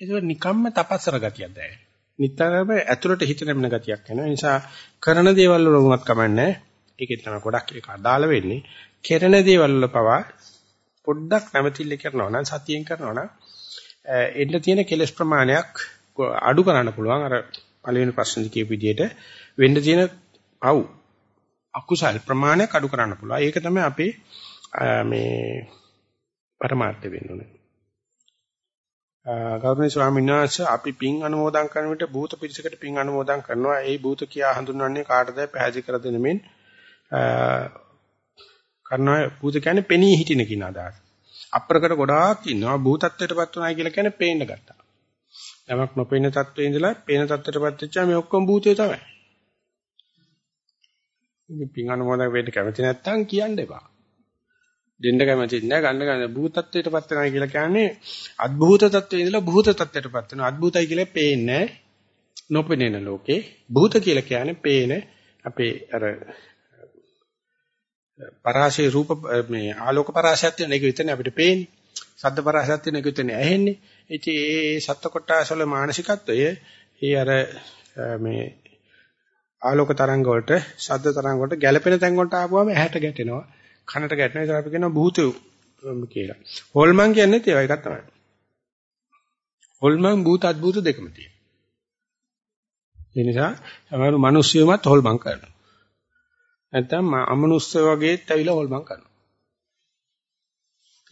ඒක නිකම්ම තපස්සර ගතියක් දැනෙන. නිතරම ඇතුළට හිත නැමෙන ගතියක් එනවා. ඒ නිසා කරන දේවල් වල වුණත් කමන්නේ. ඒකෙන් තමයි ගොඩක් ඒක අදාළ වෙන්නේ. කෙරෙන දේවල් වල පවා පොඩ්ඩක් නැවතිල්ල කරනවා නම් සතියෙන් කරනවා නම් එන්න තියෙන කෙලස් ප්‍රමාණයක් අඩු කරන්න පුළුවන්. අර පළවෙනි ප්‍රශ්නේ කියපු විදිහට වෙන්න තියෙන පව් අකුසල් ප්‍රමාණයක් අඩු කරන්න පුළුවන්. ඒක තමයි අපේ මේ පරමාර්ථය වෙන්න ඕනේ. ගෞරවනීය ස්වාමීන් වහන්සේ අපි පින් අනුමෝදන් කරන විට භූත පිරිසකට පින් අනුමෝදන් කරනවා. ඒ භූත කියා හඳුන්වන්නේ කාටද පැහැදිලි කර දෙන මෙන් කරනවා භූත කියන්නේ පෙනී හිටින කියන අදහස. අප්‍රකට ගොඩාක් ඉන්නවා භූතත්වයටපත් උනායි කියලා කියන්නේ පේන්න ගත්තා. යමක් නොපෙනෙන තත්ත්වයේ ඉඳලා පේන තත්ත්වයටපත් වෙච්චා මේ ඔක්කොම භූතය තමයි. ඉතින් පින් අනුමෝදන් වෙන්න කැමති නැත්නම් කියන්න එපා. දෙන්න කැමති නැහැ ගන්න ගන්න භූතත්වයටපත් වෙනවා කියලා කියන්නේ අද්භූත තත්ත්වයේ ඉඳලා භූත තත්ත්වයටපත් වෙනවා. අද්භූතයි කියලා පේන්නේ නොපෙනෙන ලෝකේ. භූත කියලා කියන්නේ පේන අපේ අර පරාශේ රූප මේ ආලෝක පරාශයක් තියෙන එක විතරනේ අපිට පේන්නේ. ශබ්ද පරාශයක් තියෙන එක විතරනේ ඇහෙන්නේ. ඉතින් ඒ සත්ත්ව කොටස වල මානසිකත්වය ඒ අර මේ ආලෝක තරංග වලට ශබ්ද තරංග වලට ගැළපෙන තැන් වලට ආපුවම ඇහැට ගැටෙනවා. කනට ගැටෙනවා. ඒක අපි කියනවා භූත කියලා. හොල්මන් කියන්නේ ඒ එකක් තමයි. හොල්මන් භූත අද්භූත දෙකම තියෙනවා. ඒ නිසා සමහර මිනිස්සුයමත් හොල්මන් කරනවා. නැත්නම් අමනුෂ්‍ය වගේත් ඇවිල්ලා හොල්මන් කරනවා.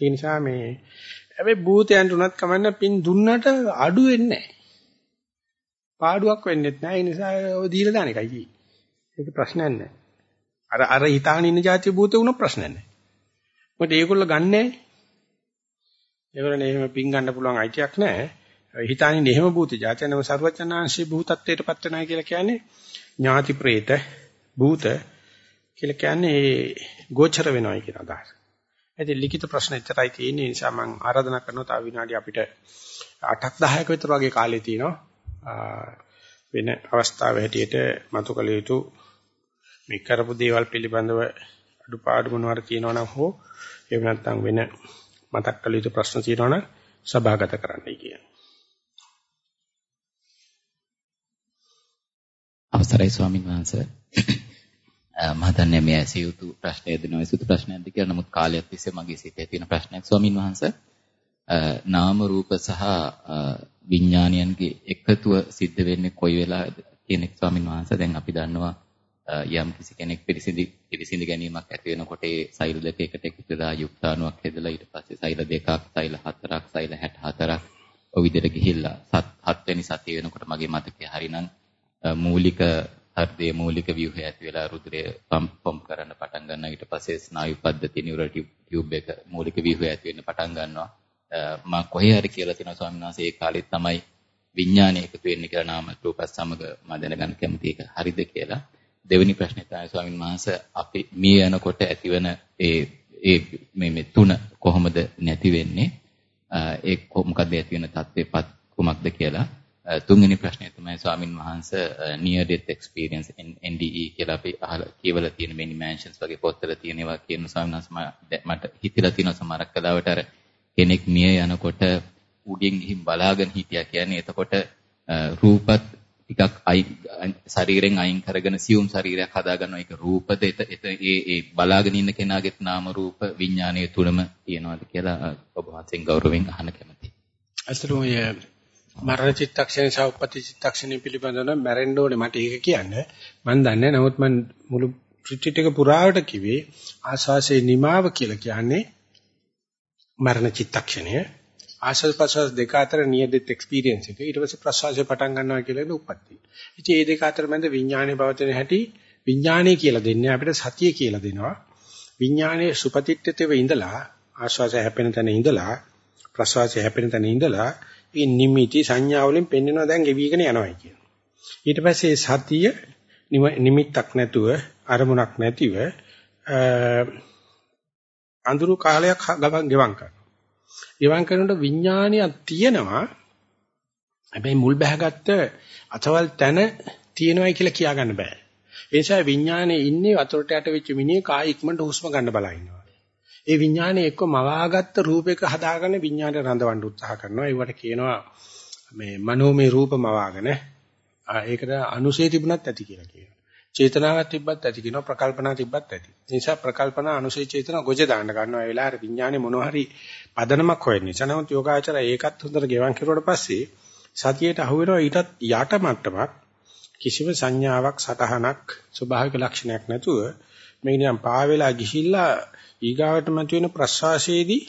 ඒ නිසා මේ හැබැයි භූතයන්ට උනත් කමන්න පින් දුන්නට අඩු වෙන්නේ නැහැ. පාඩුවක් වෙන්නේ නැහැ. ඒ නිසා ඔය දීලා දාන එකයි තියෙන්නේ. ඒක ප්‍රශ්නයක් නැහැ. අර අර හිතාගෙන ඉන්න જાති භූතේ වුණ ප්‍රශ්නයක් නැහැ. මොකද ඒගොල්ලෝ ගන්නෑ. ඒගොල්ලන් එහෙම පින් ගන්න පුළුවන් අයිතියක් නැහැ. හිතාගෙන එහෙම භූතේ જાතනම ਸਰවචනාංශී භූතත්වයට පත් වෙනා කියලා කියන්නේ ඥාති പ്രേත භූත කියලා කියන්නේ ඒ ගෝචර වෙනවයි කියන අදහස. ඉතින් ලිඛිත ප්‍රශ්න එච්චරයි තියෙන්නේ නිසා මම ආරාධනා කරනවා තව විනාඩි අපිට 8ක් 10ක විතර වගේ කාලේ තියෙනවා. වෙන අවස්ථාව හැටියට මතු කළ යුතු මේ කරපු දේවල් පිළිබඳව අඩුපාඩු මොනවාර තියෙනවා නම් හෝ එහෙම නැත්නම් වෙන මතක් කළ යුතු ප්‍රශ්න තියෙනවා නම් සභාගත කරන්නයි කියන්නේ. අවසරයි ස්වාමින් වහන්සේ. මම හිතන්නේ මේ ඇසියුතු ප්‍රශ්නය දෙනවා. සුදු ප්‍රශ්නයක්ද කියලා නමුත් කාලයක් තිස්සේ මගේ සිතේ තියෙන ප්‍රශ්නයක් ස්වාමින් වහන්සේ. නාම රූප සහ විඥානයන්ගේ එකතුව සිද්ධ වෙන්නේ කොයි වෙලාවද කියන එක ස්වාමීන් වහන්සේ දැන් අපි දන්නවා යම් කිසි කෙනෙක් පිරිසිදි පිරිසිදි ගැනීමක් ඇති වෙනකොට ඒ සෛල දෙක එකට එකතු වෙලා යුක්තාණුවක් හැදලා ඊට පස්සේ සෛල දෙකක් සෛල හතරක් සෛල 64ක් ඔය විදිහට ගිහිල්ලා සත් හත් වෙනි සතිය වෙනකොට මගේ මතකයේ හරිනම් මූලික හෘදයේ මූලික ව්‍යුහය ඇති වෙලා රුධිරය පම්ප් කරන්න පටන් ගන්නවා. ඊට පස්සේ ස්නායු පද්ධතිය නියුරල් ටියුබ් එක මූලික ව්‍යුහය ඇති වෙන්න පටන් ගන්නවා. මම කොහේ හරි කියලා තියෙනවා ස්වාමීන් වහන්සේ ඒ කාලෙත් තමයි විඥානය එකතු වෙන්නේ කියලා නාම රූපත් සමග මම දැනගන්න කැමති ඒක හරිද කියලා. දෙවෙනි ප්‍රශ්නේ තමයි ස්වාමීන් වහන්සේ අපි මිය යනකොට ඇතිවන ඒ ඒ මේ මේ තුන කොහොමද නැති වෙන්නේ? ඒ මොකක්ද ඇති වෙන தත්ත්වෙපත් කුමක්ද කියලා. තුන්වෙනි ප්‍රශ්නය තමයි ස්වාමින් වහන්සේ near death experience NDE කියලා අපි අහලා කියවලා තියෙන many mansions වගේ පොත්වල තියෙන ඒවා කියන ස්වාමීන් වහන්සේ මට හිතලා තියෙන සමහරක් කලාවට අර කෙනෙක් මිය යනකොට උඩින් ගිහින් බලාගෙන හිටියා කියන්නේ එතකොට රූපත් ටිකක් ශරීරෙන් අයින් කරගෙන සියුම් ශරීරයක් හදාගන්නවා ඒක රූපද එත ඒ ඒ බලාගෙන ඉන්න කෙනාගේත් නාම රූප විඥානයේ තුලම තියනවාද කියලා ඔබ වහන්සේගෙන් ගෞරවයෙන් අහන්න කැමතියි. අසලෝ ඔය මරණ චිත්තක්ෂණ සහ උපපති චිත්තක්ෂණ පිළිබඳව මැරෙන්න ඕනේ මට ඒක කියන්න. මම දන්නේ නමුත් මම මුළු රිට්‍රීට් එක පුරාවට කිව්වේ ආස්වාසේ නිමාව කියලා කියන්නේ මරණ චිත්තක්ෂණය. ආස්වාද ප්‍රසවාස දෙක අතර නියදිත එක්ස්පීරියන්ස් එක. ඊට පස්සේ ප්‍රසවාසය පටන් ගන්නවා කියලා නේ උපපත්ති. ඉතින් මේ දෙක අතර මැද විඥානයේ පවතින හැටි විඥානය කියලා දෙන්නේ අපිට සතිය කියලා දෙනවා. විඥානයේ සුපතිට්ඨිතව ඉඳලා ආස්වාසය හැපෙන තැන ඉඳලා ප්‍රසවාසය හැපෙන තැන ඉඳලා මේ නිමිති සංඥා වලින් පෙන්වෙනවා දැන් ගෙවිගෙන යනවායි කියන. ඊට පස්සේ සතිය නිමිත්තක් නැතුව අරමුණක් නැතිව අඳුරු කාලයක් ගමන් ගෙවම් කරනවා. ගෙවම් කරනකොට විඥානියක් තියෙනවා. හැබැයි මුල් බැහැගත්ත අතවල් තැන තියෙනවයි කියලා කියා ගන්න බෑ. ඒ නිසා විඥානේ ඉන්නේ වතුරට යට වෙච්ච මිනිහේ කාය ඉක්මනට හුස්ම ගන්න බලා ඉන්නවා. ඒ විඥානේ එක්ක මවාගත්ත රූපයක හදාගෙන විඥානේ රඳවන්න උත්සාහ කරනවා. ඒවට කියනවා මේ මනෝමය රූප මවාගෙන ඒකට අනුසේ තිබුණත් ඇති කියලා කියනවා. චේතනාවක් තිබ්බත් ඇති කියනවා ප්‍රකල්පනා තිබ්බත් ඇති. ඒ නිසා ප්‍රකල්පනා අනුසේ චේතනා ගොජ දාන්න ගන්නවා. ඒ වෙලාවේ විඥානේ මොනවා හරි පදනමක් හොයන නිසා නමුත් යෝගාචර ඒකත් හොඳට ගෙවන් කරුවට පස්සේ සතියේට අහු වෙනවා ඊටත් යට මට්ටමක් කිසිම සංඥාවක් සටහනක් ස්වභාවික ලක්ෂණයක් නැතුව මේක නිකන් පා වෙලා ගිහිල්ලා ඊගාවට මතුවෙන ප්‍රසවාසයේදී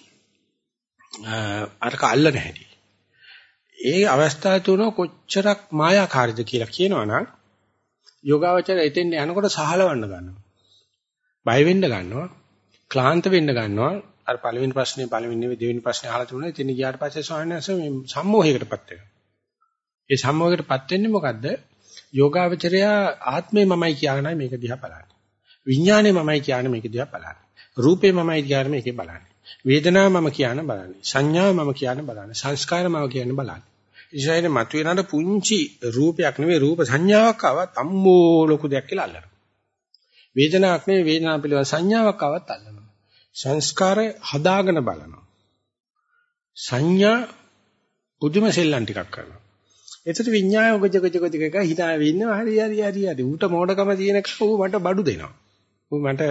අරක අල්ලන හැටි. ඒ අවස්ථාව තුන කොච්චරක් මායාකාරීද කියලා කියනවනම් යෝගාවචර එතෙන් යනකොට සහලවන්න ගන්නවා. බය වෙන්න ගන්නවා. ක්ලාන්ත වෙන්න ගන්නවා. අර පළවෙනි ප්‍රශ්නේ පළවෙනි නෙවෙයි දෙවෙනි ප්‍රශ්නේ අහලා තිබුණා. එතන ගියාට පස්සේ ස්වාමීන් වහන්සේ මේ සම්මෝහයකටපත් වෙනවා. ඒ සම්මෝහයකටපත් වෙන්නේ මොකද්ද? යෝගාවචරයා ආත්මේ මමයි කියනයි මේක දිහා බලන්නේ. විඥානේ මමයි කියන්නේ මේක දිහා බලන්නේ. රූපේ මමයි කියන්නේ මේකේ බලන්නේ. වේදනාව මම කියන බලන්නේ. සංඥාව මම කියන බලන්නේ. සංස්කාර මම කියන බලන්නේ. ඉතින් මතුවෙනාට පුංචි රූපයක් නෙවෙයි රූප සංඥාවක් ආවත් අම්මෝ ලොකු දෙයක් කියලා අල්ලනවා. වේදනාවක් නෙවෙයි වේදනාව පිළිබඳ සංඥාවක් ආවත් අල්ලනවා. සංස්කාරය හදාගෙන බලනවා. සංඥා පුදුම සෙල්ලම් ටිකක් කරනවා. එතකොට විඤ්ඤාය ගොජ ගොජ ගොජ එක හිතාවේ ඉන්නවා හරි හරි හරි හරි ඌට මොඩකම තියෙන කෝ මට බඩු දෙනවා. ඌ මට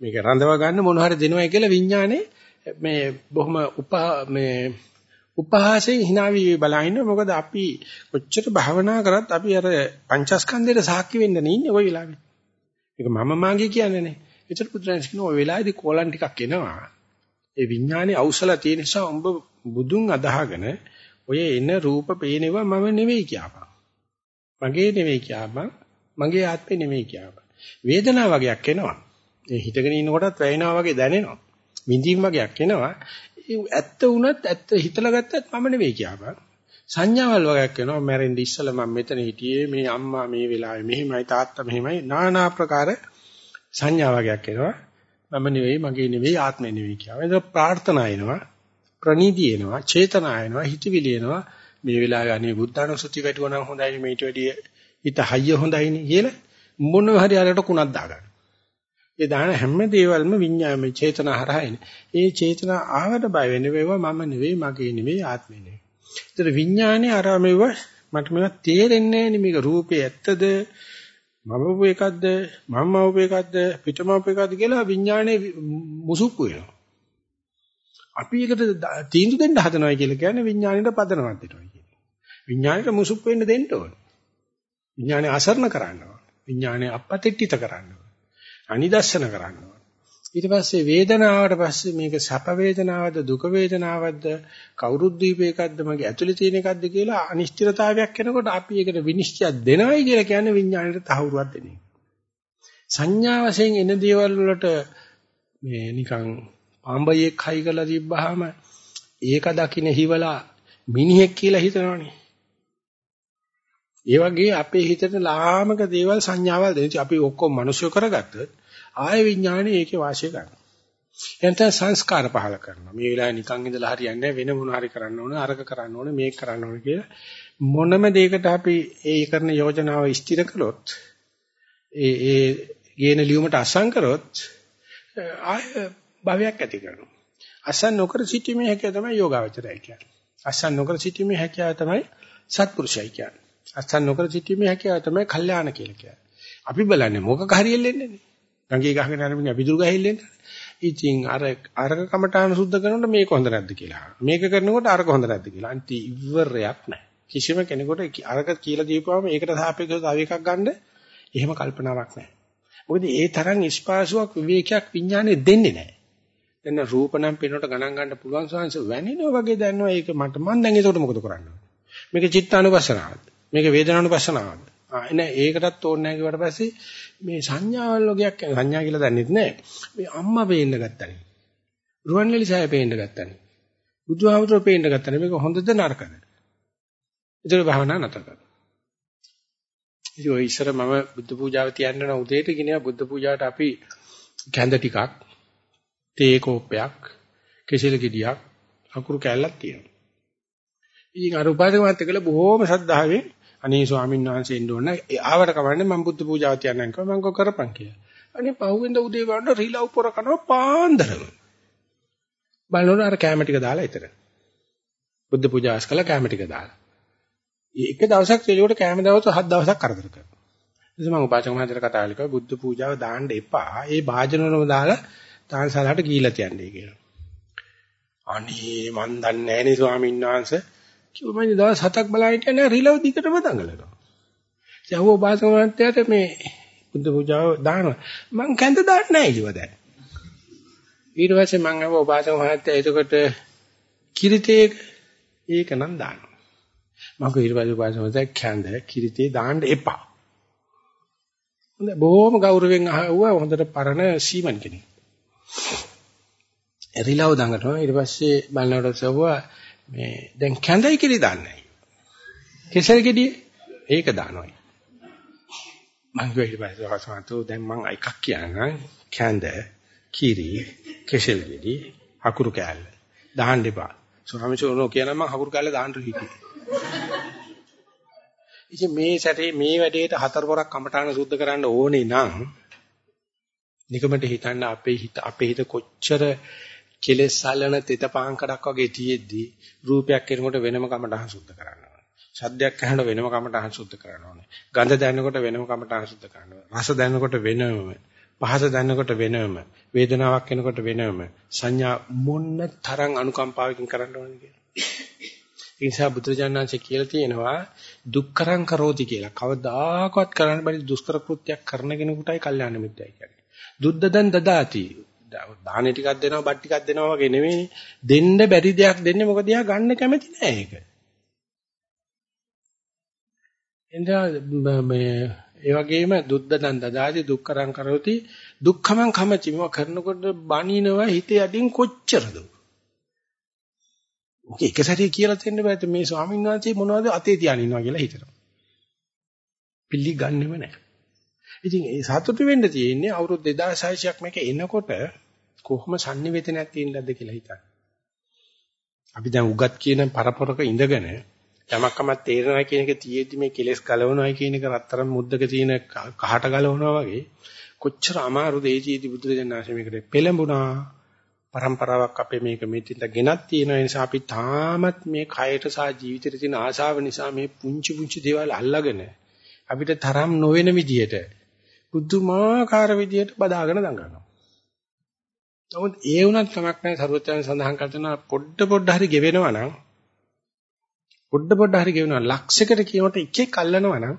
මේක රඳව ගන්න මොන හරි දෙනවයි කියලා විඥානේ මේ බොහොම උප මේ උපහාසයෙන් hina වී බලහින්න මොකද අපි කොච්චර භාවනා කරත් අපි අර පංචස්කන්ධයට සාක්ෂි වෙන්න නෙන්නේ ওই වෙලාවේ. ඒක මම මාගේ කියන්නේ නේ. ඒතර පුත්‍රයන්ස් කියන ওই වෙලාවේදී කෝලම් ටිකක් එනවා. ඒ විඥානේ අවසල තියෙන නිසා උඹ බුදුන් අදහගෙන ඔය එන රූප පේනවා මම නෙවෙයි කියපන්. මගේ නෙවෙයි කියපන්. මගේ ආත්මේ නෙවෙයි කියපන්. වේදනාව වගේක් එනවා. ඒ හිතගෙන ඉන්නකොටත් වැයෙනවා වගේ දැනෙනවා. විඳීම් වගේක් එනවා. ඒ ඇත්ත වුණත් ඇත්ත හිතලා ගත්තත් මම නෙවෙයි කියපන්. සංඥාවල් වගේක් එනවා. මැරෙන්න ඉස්සලා මම මෙතන හිටියේ මේ අම්මා මේ වෙලාවේ මෙහෙමයි තාත්තා මෙහෙමයි নানা ආකාර සංඥා වගේක් එනවා. මම නෙවෙයි මගේ නෙවෙයි ආත්මේ නෙවෙයි කියනවා. ඒක ප්‍රාර්ථනා එනවා. ප්‍රනීතිය එනවා. චේතනා එනවා. හිතවිලි එනවා. මේ වෙලාවේ අනේ බුද්ධානුස්සති වැටුණා නම් හොඳයි මේට වැඩිය හිත හයිය හොඳයිනේ කියලා මොනවා හරි අරකට කුණක් දාගන්න. ඒ දාන හැම දේවලම විඤ්ඤාමේ චේතනා හරහා එන්නේ. ඒ චේතනා ආවට බය වෙන්න වේවා මම නෙවෙයි මගේ නෙවෙයි ආත්මේ නෙවෙයි. ඒතර විඤ්ඤානේ අර මේව මට මේවා තේරෙන්නේ නැහැ මේක රූපේ ඇත්තද මම වූ එකක්ද මම වූ එකක්ද පිටම වූ එකක්ද කියලා විඤ්ඤානේ මුසුප්පු වෙනවා. අපි ඒකට තීන්දුව දෙන්න හදනවා කියලා කියන්නේ විඤ්ඤාණයට පදනමක් දෙනවා කියන්නේ. විඥාණයට මුසුප් වෙන්න දෙන්න ඕන. විඥාණය අසරණ කරන්න ඕන. විඥාණය අපපතිට්ඨිත කරන්න ඕන. අනිදස්සන කරන්න ඕන. ඊට පස්සේ වේදනාවට පස්සේ මේක සැප වේදනාවද දුක වේදනාවක්ද කවුරුත් දීපේකක්ද මගේ ඇතුලේ තියෙන එකක්ද කියලා අනිශ්චිතතාවයක් එනකොට අපි ඒකට විනිශ්චය දෙනවයි කියලා කියන්නේ විඥාණයට තහවුරුවක් දෙන එක. සංඥා වශයෙන් එන දේවල් වලට මේ නිකන් පාඹයෙක් හයි කරලා තිබ්බහම ඒක දකින්න හිවලා මිනිහෙක් කියලා හිතනවනේ. ඒ වගේ අපේ හිතට ලාමක දේවල් සංඥාවල් දෙන. අපි ඔක්කොම මිනිස්සු කරගත්තොත් ආය විඥානේ ඒකේ වාසිය ගන්නවා. එතන සංස්කාර පහල කරනවා. මේ වෙලාවේ නිකන් ඉඳලා හරියන්නේ වෙන මොන හරි කරන්න ඕන, අරක කරන්න ඕන, මේක කරන්න ඕන කියලා මොනම දෙයකට අපි ඒ කරන යෝජනාව ස්ථිර කළොත් ඒ ඒ ගේන ලියුමට අසං කරොත් ආය භවයක් ඇති කරනවා. අසං නොකර සිටීමේ හැකියාව තමයි යෝගාවචරය කියන්නේ. අසං නොකර සිටීමේ හැකියාව තමයි සත්පුරුෂය කියන්නේ. අසං නොකර සිටීමේ හැකියාව තමයි කල්යාණ කියලා කියන්නේ. අපි බලන්නේ මොකක හරියෙල්ලෙන්නේ නේ. ගංගේ ගහගෙන යන විදුරු ගහෙල්ලෙන්නේ. ඉතින් අර අරක කමඨාන සුද්ධ කරනකොට මේක හොඳ නැද්ද කියලා. මේක කරනකොට අරක හොඳ නැද්ද කියලා. අන්ති ඉවරයක් නැහැ. කිසිම කෙනෙකුට අරක කියලා දීපුවාම ඒකට සාපේක්ෂව තව එකක් ගන්න එහෙම කල්පනාවක් නැහැ. මොකද ඒ තරම් ස්පාසුවක් විවේකයක් විඥානේ දෙන්නේ නැහැ. දැන් රූප නම් පිනනට ගණන් ගන්න පුළුවන් සංස වැනිනෝ වගේ දැනනවා ඒක මට මන් දැන් ඒකට මොකද කරන්නේ? මේක චිත්තානුපස්සනාවද? මේක වේදනානුපස්සනාවද? ආ එනේ ඒකටත් ඕනේ නැහැ කිව්වට පස්සේ මේ සංඥාවල් වගේක් සංඥා කියලා දන්නෙත් නැහැ. මේ අම්මා පේන්න ගත්තනේ. රුවන්වැලි සෑය පේන්න ගත්තනේ. බුදුහාමුදුරුවෝ පේන්න ගත්තනේ. මේක හොඳද නරකද? ඒතර භාවනා නැතර කරා. ඉතින් ඔය ඉස්සර මම බුද්ධ පූජාව තියන්න යන උදේට ගිනියා බුද්ධ පූජාවට අපි කැඳ ටිකක් තේ කෝප්පයක් කෙසෙල් ගෙඩියක් අකුරු කැල්ලක් තියෙනවා. ඉතින් අර උපාසක මහත්තයා බොහොම ශ්‍රද්ධාවෙන් අනේ ස්වාමීන් වහන්සේ ඉන්න ඕන ආවට කවන්නේ මම බුද්ධ පූජාව තියන්නම් කිව්වා මම කො කරපන් කියලා. අනේ පහුවෙන්ද උදේ වන්න රිලව් පොර කනවා පාන්දරම. බලනකොට අර කැම ටික දාලා ඊතර. බුද්ධ පූජාස් කළා කැම ටික දාලා. එක දවසක් එළියට කැම දවස් හත් දවසක් කරදර කරනවා. ඉතින් මම උපාසක මහත්තයාට කතා කළා බුද්ධ පූජාව දාන්න එපා. ඒ භාජනවලම දාලා තාන්සලහට ගිහිලා තියන්නේ කියලා. අනේ මන් දන්නේ නැහැ නේ ස්වාමීන් වහන්සේ. කිව්වා මම දවස් හතක් බලා හිටියා නෑ රිලව් දිගටම දඟලනවා. ඉතින් අහුව උපාසක මහත්තයාට මේ බුද්ධ පූජාව දානවා. මං කැඳ දාන්නේ නැහැ ඊව දැන්. ඊට පස්සේ මං අහුව උපාසක මහත්තයා එතකොට කිරිතේ ඒක නම් දානවා. මම කිව්ව ඊට පස්සේ උපාසක මහත්තයා කැඳ කිරිතේ දාන්න එපා. හොඳ බොහොම ගෞරවයෙන් අහුවා හොඳට පරණ සීමන් කෙනෙක්. එරිලව දඟනවා ඊට පස්සේ බලනකොට සවුවා මේ දැන් කැඳයි කිරි දාන්නයි. කෙසල් ගෙඩිය ඒක දානවා. මං කිව්වා ඊට පස්සේ රසමතෝ දැන් මං එකක් කියන්නම් කැඳ කිරි කෙසල් ගෙඩි අකුරු කෑල්ල දාන්න එපා. ස්වාමීන් වහන්සේ කියනවා මං අකුරු කෑල්ල දාන්න හිටියේ. ඉතින් මේ සැරේ මේ වැඩේට හතර පොරක් කමඨාන සුද්ධ කරන්න ඕනේ නම් නිකමට හිතන්න අපේ හිත අපේ හිත කොච්චර කෙලෙස් සලන තෙතපාන් කඩක් වගේ තියෙද්දි රූපයක් කෙනකොට වෙනම කමටහන් සුද්ධ කරන්න ඕනේ. ශබ්දයක් අහනකොට වෙනම කමටහන් සුද්ධ කරන්න ඕනේ. ගඳ දැනනකොට වෙනම කමටහන් සුද්ධ කරන්න ඕනේ. රස දැනනකොට වෙනම, පහස දැනනකොට වෙනම, වේදනාවක් එනකොට වෙනම, සංඥා මොන්න තරම් අනුකම්පාවකින් කරන්න ඕනේ කියලා. ඒ නිසා බුදුරජාණන්සේ කියලා තියෙනවා දුක්කරං කරෝති කියලා. කවදාකවත් කරන්න බැරි දුෂ්කර කෘත්‍යයක් කරන කෙනෙකුටයි කල්යාණ මිත්‍යයි කියන්නේ. දුද්දදන් දදාති දාහනේ ටිකක් දෙනවා බත් ටිකක් දෙනවා වගේ නෙමෙයි දෙන්න බැරි දෙයක් දෙන්නේ මොකද යා ගන්න කැමති නෑ ඒක. එඳා මේ ඒ වගේම දුද්දදන් දදාති දුක්කරං කරෝති දුක්ඛමං කමචි මේවා කරනකොට බනිනවා හිතේ යටින් කොච්චරද. ඔක එක සැරේ කියලා දෙන්න බෑ මේ ස්වාමීන් වහන්සේ මොනවද අතේ තියාගෙන ඉන්නවා කියලා හිතනවා. පිළිගන්නෙම නෑ. ඉතින් ඒ සතුටු වෙන්න තියෙන්නේ අවුරුදු 2600ක් මේක එනකොට කොහොම sannivedanayak තියෙන්නද කියලා හිතන්න. අපි දැන් උගත් කියන පරපරක ඉඳගෙන යමක්කමක් තේරෙනවා කියන එක තියෙද්දි මේ කෙලෙස් ගලවනවා කියන එක රත්තරන් මුද්දක තියෙන කහට ගලවනවා වගේ කොච්චර අමාරුද ඒ ජීවිත බුදුරජාණන් මේකට පෙළඹුණා પરම්පරාවක් අපේ මේක මෙතින්ද ගෙනත් තියෙන නිසා අපි තාමත් මේ කයට සහ ජීවිතේට තියෙන ආශාව නිසා මේ පුංචි පුංචි දේවල් අල්ලාගෙන අපිට තරම් නොවන විදියට බුදුමාකාර විදියට බදාගෙන දඟනවා. නමුත් ඒ වුණත් කමක් නැහැ සරුවත්යන් සඳහන් කරනවා පොඩ පොඩ හරි ගෙවෙනවා නම් පොඩ පොඩ හරි ගෙවනවා ලක්ෂයකට කියනකොට එකෙක් අල්ලනවා නම්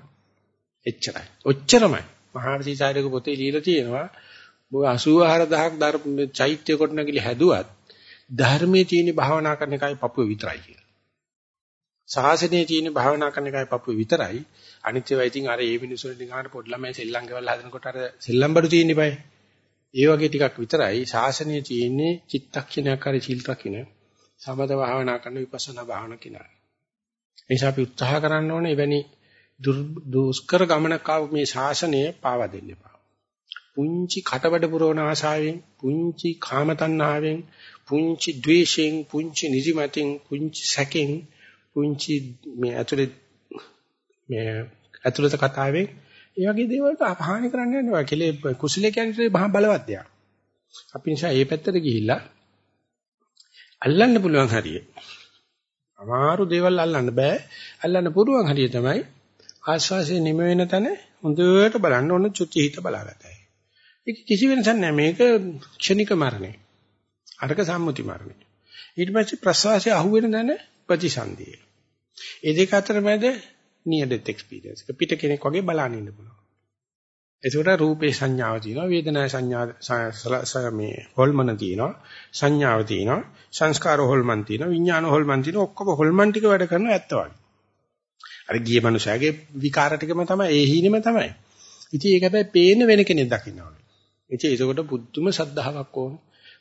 එච්චරයි. ඔච්චරමයි. මහාවිසීසාරයක පොතේ ලියලා තියෙනවා ඔය 84000ක් ධර්ම චෛත්‍ය කොට නැගිලි හැදුවත් ධර්මයේ තියෙන භාවනා කරන එකයි පපුව විතරයි කියලා. සාසනයේ තියෙන භාවනා කරන එකයි පපුව විතරයි. අනිත් ඒවා ඉතින් අර ඒ මිනිස්සුන්ට ගාන පොඩි ළමයි සෙල්ලම් ගෙවල් හදනකොට අර සෙල්ලම් බඩු තියෙන්නේ බයි. ඒ වගේ ටිකක් විතරයි ශාසනයේ තියෙන්නේ චිත්තක්ෂණයක් හරි සිල් රකින්න සමත භාවනා කරන විපස්සනා භාවනා කිනා. ඒ නිසා අපි උත්සාහ කරන්න ඕනේ එවැනි දුෂ්කර ගමනක් ආව මේ ශාසනය පාවා දෙන්න එපා. පුංචි කටවඩ පුරවන ආශාවෙන්, පුංචි කාම තණ්හාවෙන්, පුංචි ද්වේෂයෙන්, පුංචි නිදිමතින්, පුංචි සැකෙන්, පුංචි මේ ඇතුලේ මේ ඇතුළත කතාවෙන් ඒ වගේ දේවල්ට අපහානි කරන්න යනවා. කෙලේ කුසලයේ කියන්නේ මහා බලවත් දෙයක්. අපි නිසා මේ පැත්තට ගිහිල්ලා අල්ලන්න පුළුවන් හරිය. අමාරු දේවල් අල්ලන්න බෑ. අල්ලන්න පුළුවන් හරිය තමයි ආස්වාසිය නිම වෙන තැන හොඳට බලන්න ඕන චුති හිත බලාගතයි. ඒක කිසි වෙනසක් නැහැ. මේක ක්ෂණික මරණය. අරක සම්මුති මරණය. ඊට පස්සේ ප්‍රසවාසය අහුවෙන තැන ප්‍රතිසන්දිය. ඒ දෙක අතර මැද near death experience. පිට කෙනෙක් වගේ බලන්න ඉන්න පුළුවන්. එතකොට රූපේ සංඥාව තියෙනවා, වේදනා සංඥා මේ හොල්මන තියෙනවා, සංඥාව තියෙනවා, සංස්කාර හොල්මන් තියෙනවා, විඥාන හොල්මන් තියෙනවා, ඔක්කොම හොල්මන් ටික වැඩ කරනවා ඇත්ත වගේ. අර ගිය මනුස්සයාගේ විකාර ටිකම තමයි, ඒ හීනෙම තමයි. ඉතින් ඒක හැබැයි පේන වෙන කෙනෙක් දකින්නවා. ඉතින් ඒකකොට බුද්ධම සද්ධාාවක් ඕනේ.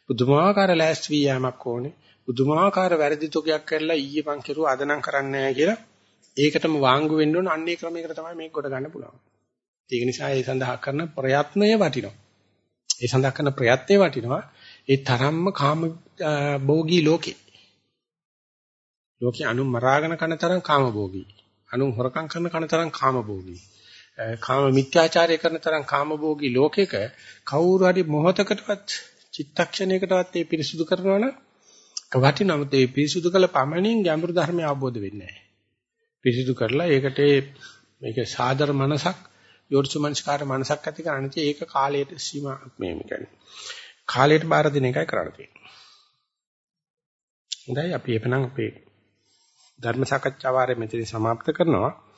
බුදුමාකාර ලෑස්ති වීමක් ඕනේ. බුදුමාකාර වැරදි තොගයක් කරලා ඊයේ මං කෙරුවා අද නම් කරන්නේ නැහැ කියලා ඒකටම වාංගු වෙන්න ඕන අන්නේ ක්‍රමයකට තමයි මේක කොට ගන්න පුළුවන්. ඒක නිසා ඒ සඳහා කරන ප්‍රයත්නය වටිනවා. ඒ සඳහා කරන ප්‍රයත්නය වටිනවා. ඒ තරම්ම කාම භෝගී ලෝකේ. ලෝකේ අනු මරාගෙන කන තරම් කාම භෝගී. අනු හොරකම් කරන කන තරම් කාම භෝගී. කාම මිත්‍යාචාරය කරන තරම් කාම භෝගී ලෝකෙක කවුරු හරි මොහතකටවත් චිත්තක්ෂණයකටවත් ඒ පිරිසුදු කරනවනම් වටිනම ඒ පිරිසුදු කළ පමණින් ගැඹුරු ධර්මය අවබෝධ වෙන්නේ නැහැ. පිරිසුදු කරලා ඒකට මේක සාදර මනසක් යෝර්සුමංස්කාර මනසක් ඇති කරන්නේ ඒක කාලයට සීමා මේ කියන්නේ කාලයට බාර දෙන එකයි කරන්න තියෙන්නේ. හොඳයි අපි එපනම් අපේ ධර්ම සාකච්ඡා වාරය මෙතන සමාප්ත කරනවා.